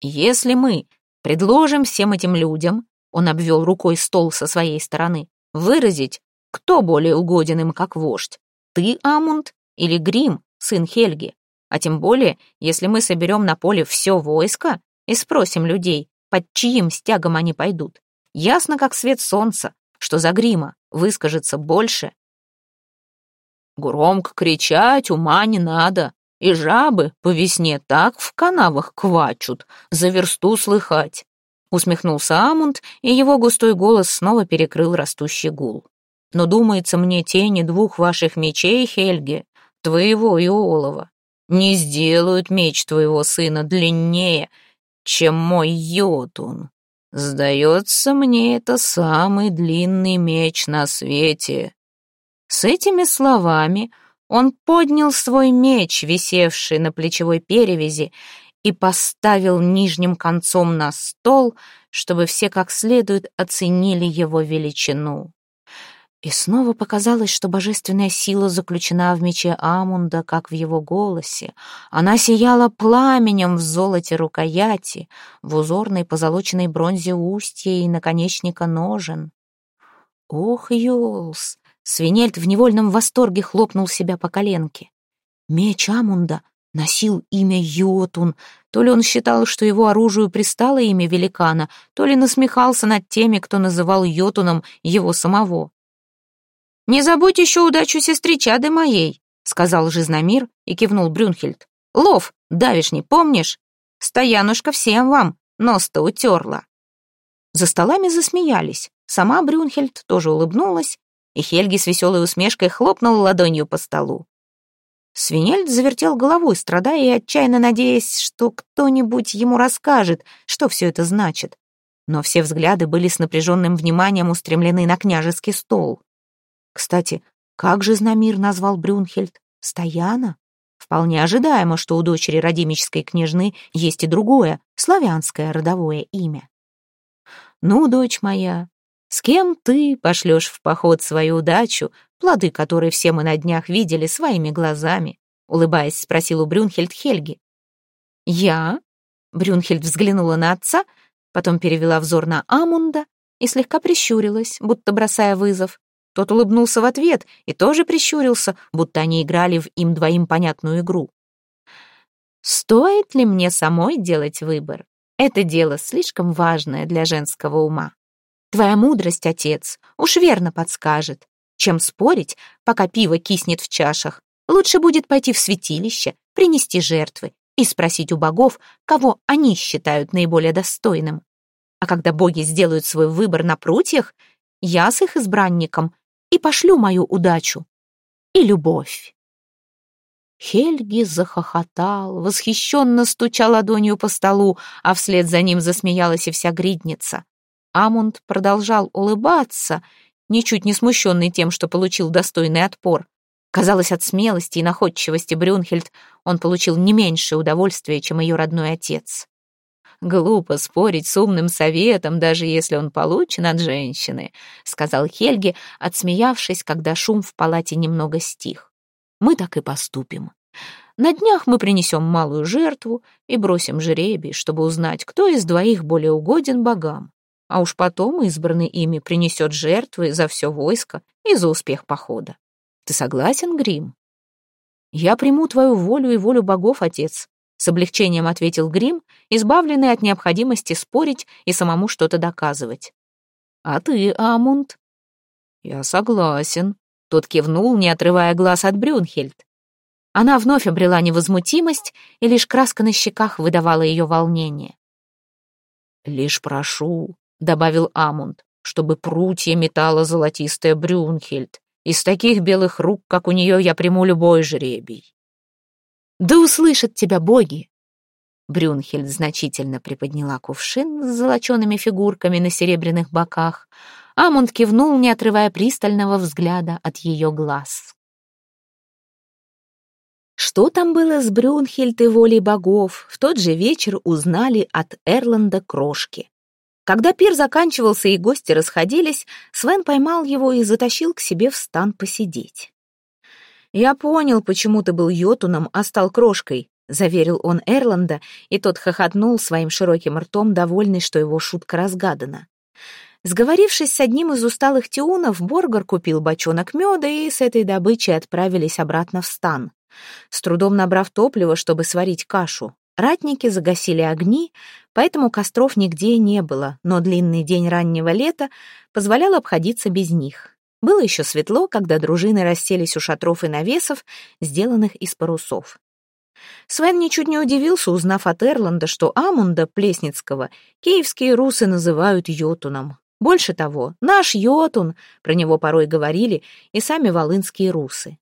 «Если мы предложим всем этим людям он обвел рукой стол со своей стороны. «Выразить, кто более угоден им как вождь? Ты, Амунд, или Грим, сын Хельги? А тем более, если мы соберем на поле все войско и спросим людей, под чьим стягом они пойдут. Ясно, как свет солнца, что за Грима выскажется больше. Громко кричать ума не надо, и жабы по весне так в канавах квачут, за версту слыхать. Усмехнулся Амунд, и его густой голос снова перекрыл растущий гул. «Но думается мне тени двух ваших мечей, Хельги, твоего и Олова, не сделают меч твоего сына длиннее, чем мой Йотун. Сдается мне, это самый длинный меч на свете». С этими словами он поднял свой меч, висевший на плечевой перевязи, и поставил нижним концом на стол, чтобы все как следует оценили его величину. И снова показалось, что божественная сила заключена в мече Амунда, как в его голосе. Она сияла пламенем в золоте рукояти, в узорной позолоченной бронзе устья и наконечника ножен. Ох, Юлс! Свинельд в невольном восторге хлопнул себя по коленке. Меч Амунда носил имя Йотун. То ли он считал, что его оружию пристало имя великана, то ли насмехался над теми, кто называл Йотуном его самого. «Не забудь еще удачу сестричады моей», — сказал Жизномир и кивнул Брюнхельд. «Лов, давишний, помнишь? Стоянушка всем вам нос-то утерла». За столами засмеялись. Сама Брюнхельд тоже улыбнулась, и Хельги с веселой усмешкой хлопнул ладонью по столу. Свинельд завертел головой, страдая и отчаянно надеясь, что кто-нибудь ему расскажет, что все это значит. Но все взгляды были с напряженным вниманием устремлены на княжеский стол. Кстати, как же Знамир назвал Брюнхельд? Стояна? Вполне ожидаемо, что у дочери родимической княжны есть и другое, славянское родовое имя. «Ну, дочь моя, с кем ты пошлешь в поход свою удачу, плоды которой все мы на днях видели своими глазами?» улыбаясь, спросил у Брюнхельд Хельги. «Я?» Брюнхельд взглянула на отца, потом перевела взор на Амунда и слегка прищурилась, будто бросая вызов. Тот улыбнулся в ответ и тоже прищурился, будто они играли в им двоим понятную игру. «Стоит ли мне самой делать выбор? Это дело слишком важное для женского ума. Твоя мудрость, отец, уж верно подскажет. Чем спорить, пока пиво киснет в чашах, лучше будет пойти в святилище, принести жертвы и спросить у богов, кого они считают наиболее достойным. А когда боги сделают свой выбор на прутьях, я с их избранником и пошлю мою удачу и любовь. Хельги захохотал, восхищенно стуча ладонью по столу, а вслед за ним засмеялась и вся гридница. Амунд продолжал улыбаться, ничуть не смущенный тем, что получил достойный отпор. Казалось, от смелости и находчивости Брюнхельд он получил не меньшее удовольствие, чем ее родной отец. Глупо спорить с умным советом, даже если он получен от женщины, сказал Хельги, отсмеявшись, когда шум в палате немного стих. Мы так и поступим. На днях мы принесем малую жертву и бросим жеребий, чтобы узнать, кто из двоих более угоден богам. А уж потом избранный ими принесет жертвы за все войско и за успех похода. Ты согласен, Грим? Я приму твою волю и волю богов, отец, с облегчением ответил Грим, избавленный от необходимости спорить и самому что-то доказывать. А ты, Амунд? Я согласен, тот кивнул, не отрывая глаз от Брюнхельд. Она вновь обрела невозмутимость, и лишь краска на щеках выдавала ее волнение. «Лишь прошу», — добавил Амунд, «чтобы прутья метала золотистая Брюнхельд. Из таких белых рук, как у нее, я приму любой жребий». «Да услышат тебя боги!» Брюнхельд значительно приподняла кувшин с золочеными фигурками на серебряных боках, Амунд кивнул, не отрывая пристального взгляда от ее глаз. Что там было с Брюнхельд и волей богов, в тот же вечер узнали от Эрланда Крошки. Когда пир заканчивался и гости расходились, Свен поймал его и затащил к себе в стан посидеть. «Я понял, почему ты был йотуном, а стал крошкой», — заверил он Эрланда, и тот хохотнул своим широким ртом, довольный, что его шутка разгадана. Сговорившись с одним из усталых тиунов, Боргар купил бочонок меда и с этой добычей отправились обратно в стан. С трудом набрав топливо, чтобы сварить кашу, ратники загасили огни, поэтому костров нигде не было, но длинный день раннего лета позволял обходиться без них. Было еще светло, когда дружины расселись у шатров и навесов, сделанных из парусов. Свен ничуть не удивился, узнав от Эрланда, что Амунда Плесницкого киевские русы называют Йотуном. Больше того, наш Йотун, про него порой говорили, и сами волынские русы.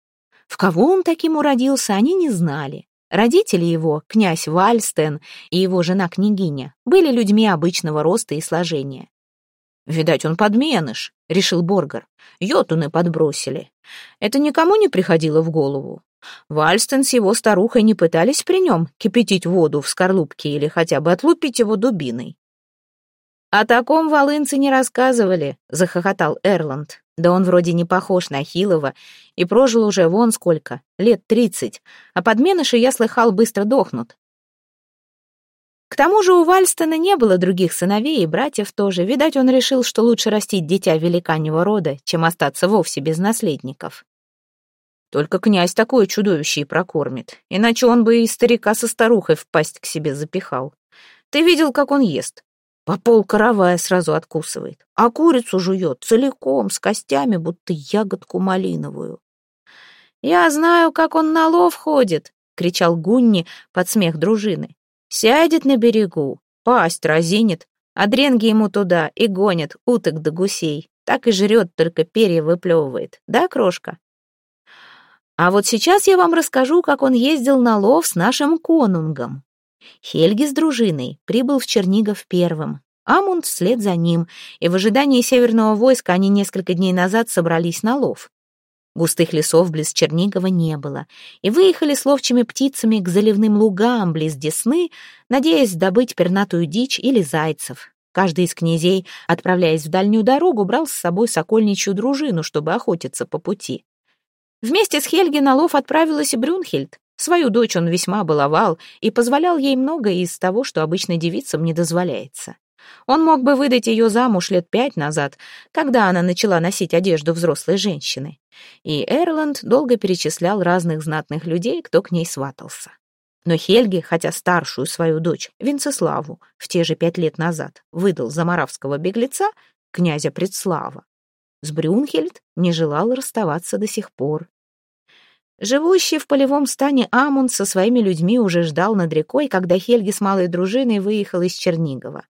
В кого он таким уродился, они не знали. Родители его, князь Вальстен и его жена-княгиня, были людьми обычного роста и сложения. «Видать, он подменыш», — решил Боргар. «Йотуны подбросили. Это никому не приходило в голову. Вальстен с его старухой не пытались при нем кипятить воду в скорлупке или хотя бы отлупить его дубиной. «О таком волынцы не рассказывали», — захохотал Эрланд. «Да он вроде не похож на Хилова и прожил уже вон сколько, лет тридцать, а подменыши, я слыхал, быстро дохнут. К тому же у Вальстона не было других сыновей и братьев тоже. Видать, он решил, что лучше растить дитя великаньего рода, чем остаться вовсе без наследников. Только князь такое чудовище и прокормит, иначе он бы и старика со старухой в пасть к себе запихал. Ты видел, как он ест? По пол каравая сразу откусывает, а курицу жует целиком, с костями, будто ягодку малиновую. «Я знаю, как он на лов ходит!» — кричал Гунни под смех дружины. «Сядет на берегу, пасть разинет, а дренги ему туда и гонят уток да гусей. Так и жрет, только перья выплевывает. Да, крошка? А вот сейчас я вам расскажу, как он ездил на лов с нашим конунгом. Хельги с дружиной прибыл в Чернигов первым, Амунд вслед за ним, и в ожидании северного войска они несколько дней назад собрались на лов. Густых лесов близ Чернигова не было, и выехали с ловчими птицами к заливным лугам близ Десны, надеясь добыть пернатую дичь или зайцев. Каждый из князей, отправляясь в дальнюю дорогу, брал с собой сокольничью дружину, чтобы охотиться по пути. Вместе с Хельги на лов отправилась и Брюнхельд. Свою дочь он весьма баловал и позволял ей многое из того, что обычно девицам не дозволяется. Он мог бы выдать ее замуж лет пять назад, когда она начала носить одежду взрослой женщины. И Эрланд долго перечислял разных знатных людей, кто к ней сватался. Но Хельги, хотя старшую свою дочь, Винцеславу, в те же пять лет назад выдал за моравского беглеца, князя Предслава, с Брюнхельд не желал расставаться до сих пор. Живущий в полевом стане Амунд со своими людьми уже ждал над рекой, когда Хельги с малой дружиной выехал из Чернигова.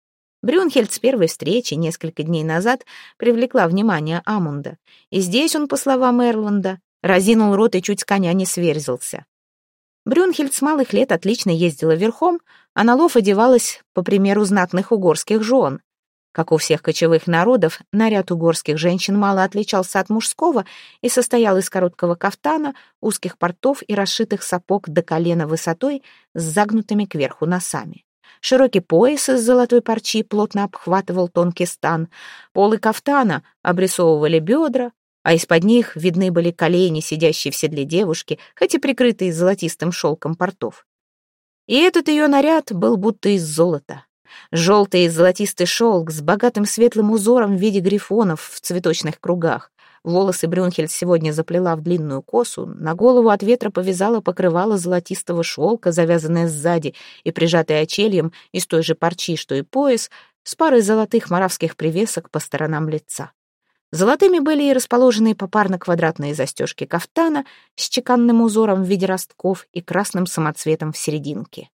Брюнхельд с первой встречи несколько дней назад привлекла внимание Амунда, и здесь он, по словам Эрланда, разинул рот и чуть с коня не сверзился. Брюнхельд с малых лет отлично ездила верхом, а на лов одевалась, по примеру знатных угорских жен. Как у всех кочевых народов, наряд угорских женщин мало отличался от мужского и состоял из короткого кафтана, узких портов и расшитых сапог до колена высотой с загнутыми кверху носами. Широкий пояс из золотой парчи плотно обхватывал тонкий стан. Полы кафтана обрисовывали бедра, а из-под них видны были колени, сидящие в седле девушки, хоть и прикрытые золотистым шелком портов. И этот ее наряд был будто из золота. Желтый и золотистый шелк с богатым светлым узором в виде грифонов в цветочных кругах. Волосы Брюнхельд сегодня заплела в длинную косу, на голову от ветра повязала покрывало золотистого шелка, завязанное сзади и прижатое очельем из той же парчи, что и пояс, с парой золотых моравских привесок по сторонам лица. Золотыми были и расположенные попарно квадратные застежки кафтана с чеканным узором в виде ростков и красным самоцветом в серединке.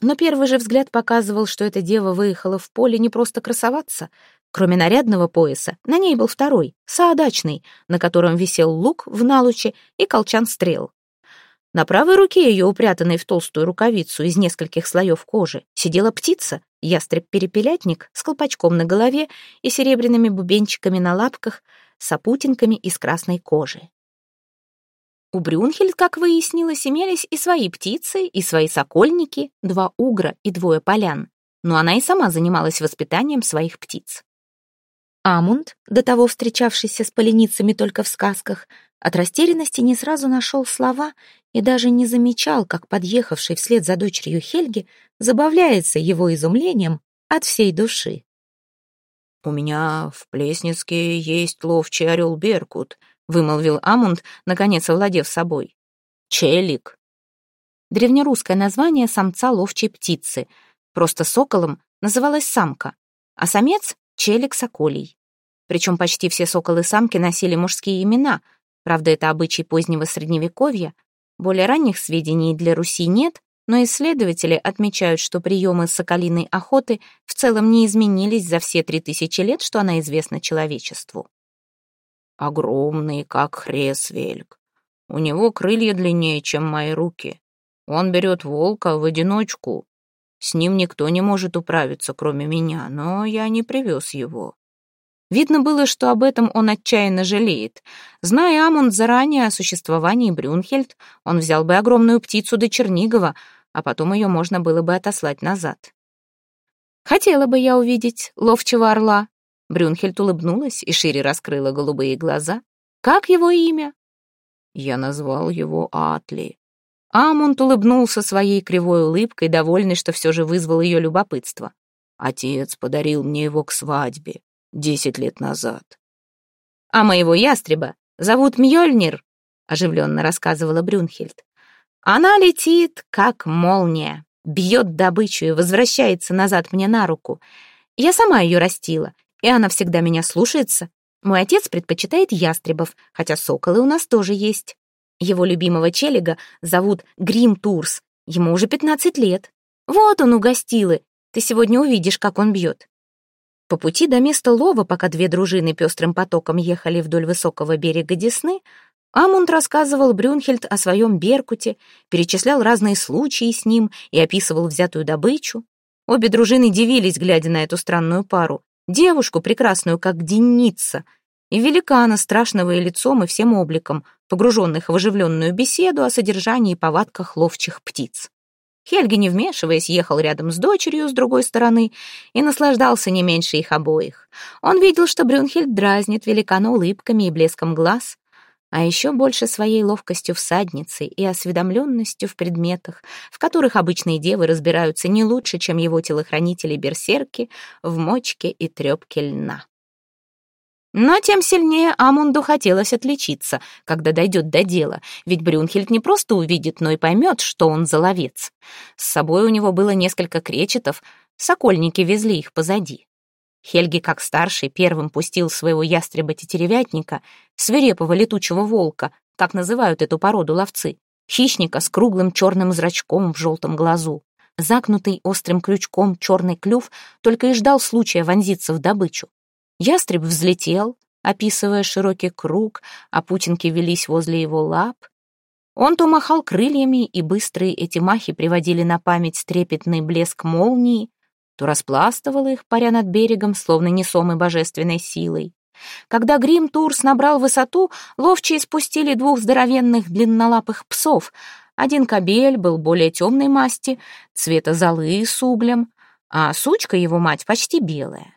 Но первый же взгляд показывал, что эта дева выехала в поле не просто красоваться. Кроме нарядного пояса, на ней был второй, саадачный, на котором висел лук в налуче и колчан стрел. На правой руке ее, упрятанной в толстую рукавицу из нескольких слоев кожи, сидела птица, ястреб-перепелятник с колпачком на голове и серебряными бубенчиками на лапках, с опутинками из красной кожи. У Брюнхельд, как выяснилось, имелись и свои птицы, и свои сокольники, два угра и двое полян, но она и сама занималась воспитанием своих птиц. Амунд, до того встречавшийся с поленицами только в сказках, от растерянности не сразу нашел слова и даже не замечал, как подъехавший вслед за дочерью Хельги забавляется его изумлением от всей души. «У меня в Плесницке есть ловчий орел Беркут», — вымолвил Амунд, наконец овладев собой. «Челик». Древнерусское название самца ловчей птицы. Просто соколом называлась самка, а самец — челик соколий. Причем почти все соколы-самки носили мужские имена. Правда, это обычай позднего Средневековья. Более ранних сведений для Руси нет, но исследователи отмечают, что приемы соколиной охоты в целом не изменились за все три тысячи лет, что она известна человечеству огромный, как хресвельк. У него крылья длиннее, чем мои руки. Он берет волка в одиночку. С ним никто не может управиться, кроме меня, но я не привез его. Видно было, что об этом он отчаянно жалеет. Зная Амунд заранее о существовании Брюнхельд, он взял бы огромную птицу до Чернигова, а потом ее можно было бы отослать назад. «Хотела бы я увидеть ловчего орла», Брюнхельд улыбнулась и шире раскрыла голубые глаза. «Как его имя?» Я назвал его Атли. Амунд улыбнулся своей кривой улыбкой, довольный, что все же вызвал ее любопытство. Отец подарил мне его к свадьбе десять лет назад. «А моего ястреба зовут Мьёльнир», — оживленно рассказывала Брюнхельд. «Она летит, как молния, бьет добычу и возвращается назад мне на руку. Я сама ее растила, и она всегда меня слушается. Мой отец предпочитает ястребов, хотя соколы у нас тоже есть. Его любимого челига зовут Грим Турс. Ему уже пятнадцать лет. Вот он угостилы. Ты сегодня увидишь, как он бьет. По пути до места лова, пока две дружины пестрым потоком ехали вдоль высокого берега Десны, Амунд рассказывал Брюнхельд о своем Беркуте, перечислял разные случаи с ним и описывал взятую добычу. Обе дружины дивились, глядя на эту странную пару. Девушку, прекрасную, как денница, и великана, страшного и лицом, и всем обликом, погруженных в оживленную беседу о содержании и повадках ловчих птиц. Хельги, не вмешиваясь, ехал рядом с дочерью с другой стороны и наслаждался не меньше их обоих. Он видел, что Брюнхельд дразнит великана улыбками и блеском глаз, а еще больше своей ловкостью всадницы и осведомленностью в предметах, в которых обычные девы разбираются не лучше, чем его телохранители-берсерки в мочке и трепке льна. Но тем сильнее Амунду хотелось отличиться, когда дойдет до дела, ведь Брюнхельд не просто увидит, но и поймет, что он за ловец. С собой у него было несколько кречетов, сокольники везли их позади. Хельги, как старший, первым пустил своего ястреба-тетеревятника, свирепого летучего волка, как называют эту породу ловцы, хищника с круглым черным зрачком в желтом глазу. Загнутый острым крючком черный клюв только и ждал случая вонзиться в добычу. Ястреб взлетел, описывая широкий круг, а путинки велись возле его лап. Он то махал крыльями, и быстрые эти махи приводили на память трепетный блеск молнии, то распластывал их, паря над берегом, словно несомый божественной силой. Когда грим Турс набрал высоту, ловчие спустили двух здоровенных длиннолапых псов. Один кобель был более темной масти, цвета золы с углем, а сучка его мать почти белая.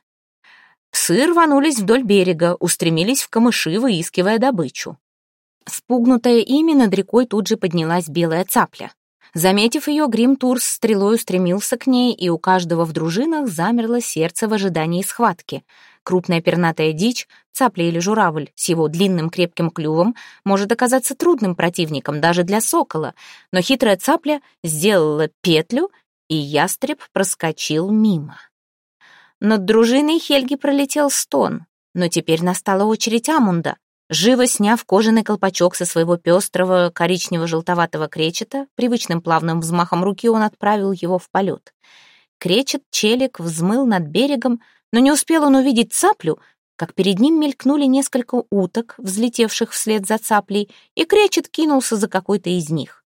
Псы рванулись вдоль берега, устремились в камыши, выискивая добычу. Спугнутая ими над рекой тут же поднялась белая цапля. Заметив ее, Грим Турс стрелой устремился к ней, и у каждого в дружинах замерло сердце в ожидании схватки. Крупная пернатая дичь, цапля или журавль с его длинным крепким клювом может оказаться трудным противником даже для сокола, но хитрая цапля сделала петлю, и ястреб проскочил мимо. Над дружиной Хельги пролетел стон, но теперь настала очередь Амунда. Живо сняв кожаный колпачок со своего пестрого коричнево-желтоватого кречета, привычным плавным взмахом руки он отправил его в полет. Кречет-челик взмыл над берегом, но не успел он увидеть цаплю, как перед ним мелькнули несколько уток, взлетевших вслед за цаплей, и кречет кинулся за какой-то из них.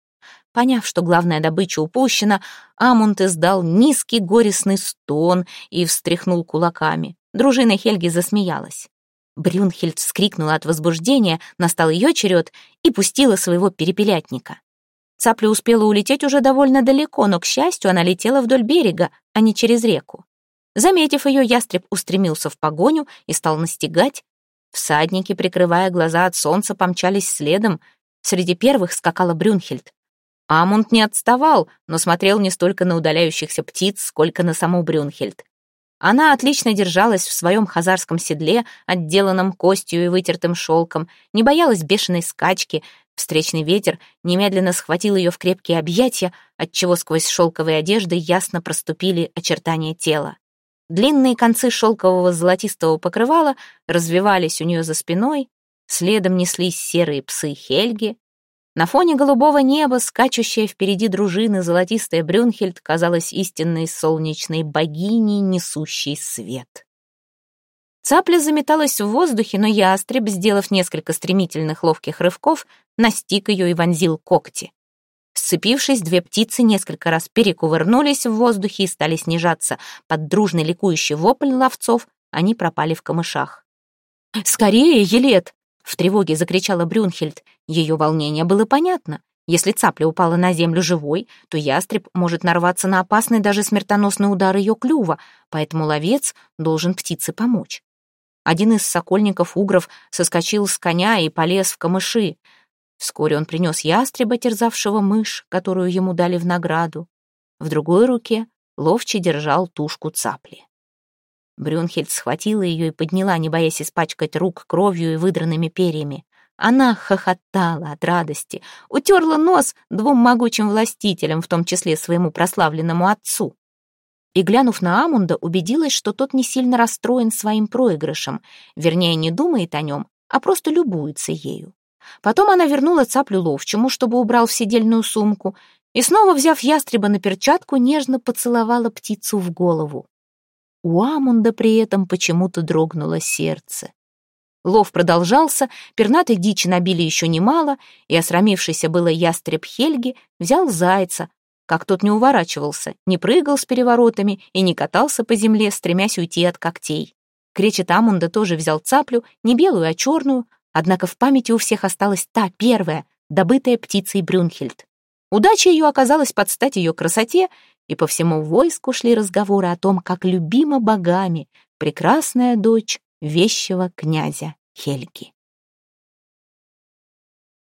Поняв, что главная добыча упущена, Амунд издал низкий горестный стон и встряхнул кулаками. Дружина Хельги засмеялась. Брюнхельд вскрикнула от возбуждения, настал ее черед и пустила своего перепелятника. Цапля успела улететь уже довольно далеко, но, к счастью, она летела вдоль берега, а не через реку. Заметив ее, ястреб устремился в погоню и стал настигать. Всадники, прикрывая глаза от солнца, помчались следом. Среди первых скакала Брюнхельд. Амунд не отставал, но смотрел не столько на удаляющихся птиц, сколько на саму Брюнхельд. Она отлично держалась в своем хазарском седле, отделанном костью и вытертым шелком, не боялась бешеной скачки. Встречный ветер немедленно схватил ее в крепкие объятия, отчего сквозь шелковые одежды ясно проступили очертания тела. Длинные концы шелкового золотистого покрывала развивались у нее за спиной, следом неслись серые псы Хельги, на фоне голубого неба, скачущая впереди дружины, золотистая Брюнхельд казалась истинной солнечной богиней, несущей свет. Цапля заметалась в воздухе, но ястреб, сделав несколько стремительных ловких рывков, настиг ее и вонзил когти. Сцепившись, две птицы несколько раз перекувырнулись в воздухе и стали снижаться. Под дружный ликующий вопль ловцов они пропали в камышах. «Скорее, Елет!» В тревоге закричала Брюнхельд. Ее волнение было понятно. Если цапля упала на землю живой, то ястреб может нарваться на опасный даже смертоносный удар ее клюва, поэтому ловец должен птице помочь. Один из сокольников угров соскочил с коня и полез в камыши. Вскоре он принес ястреба, терзавшего мышь, которую ему дали в награду. В другой руке ловче держал тушку цапли. Брюнхельд схватила ее и подняла, не боясь испачкать рук кровью и выдранными перьями. Она хохотала от радости, утерла нос двум могучим властителям, в том числе своему прославленному отцу. И, глянув на Амунда, убедилась, что тот не сильно расстроен своим проигрышем, вернее, не думает о нем, а просто любуется ею. Потом она вернула цаплю ловчему, чтобы убрал в сидельную сумку, и снова, взяв ястреба на перчатку, нежно поцеловала птицу в голову. У Амунда при этом почему-то дрогнуло сердце. Лов продолжался, пернатой дичи набили еще немало, и осрамившийся было ястреб Хельги взял зайца, как тот не уворачивался, не прыгал с переворотами и не катался по земле, стремясь уйти от когтей. Кречет Амунда тоже взял цаплю, не белую, а черную, однако в памяти у всех осталась та первая, добытая птицей Брюнхельд. Удача ее оказалась под стать ее красоте, и по всему войску шли разговоры о том, как любима богами прекрасная дочь вещего князя Хельги.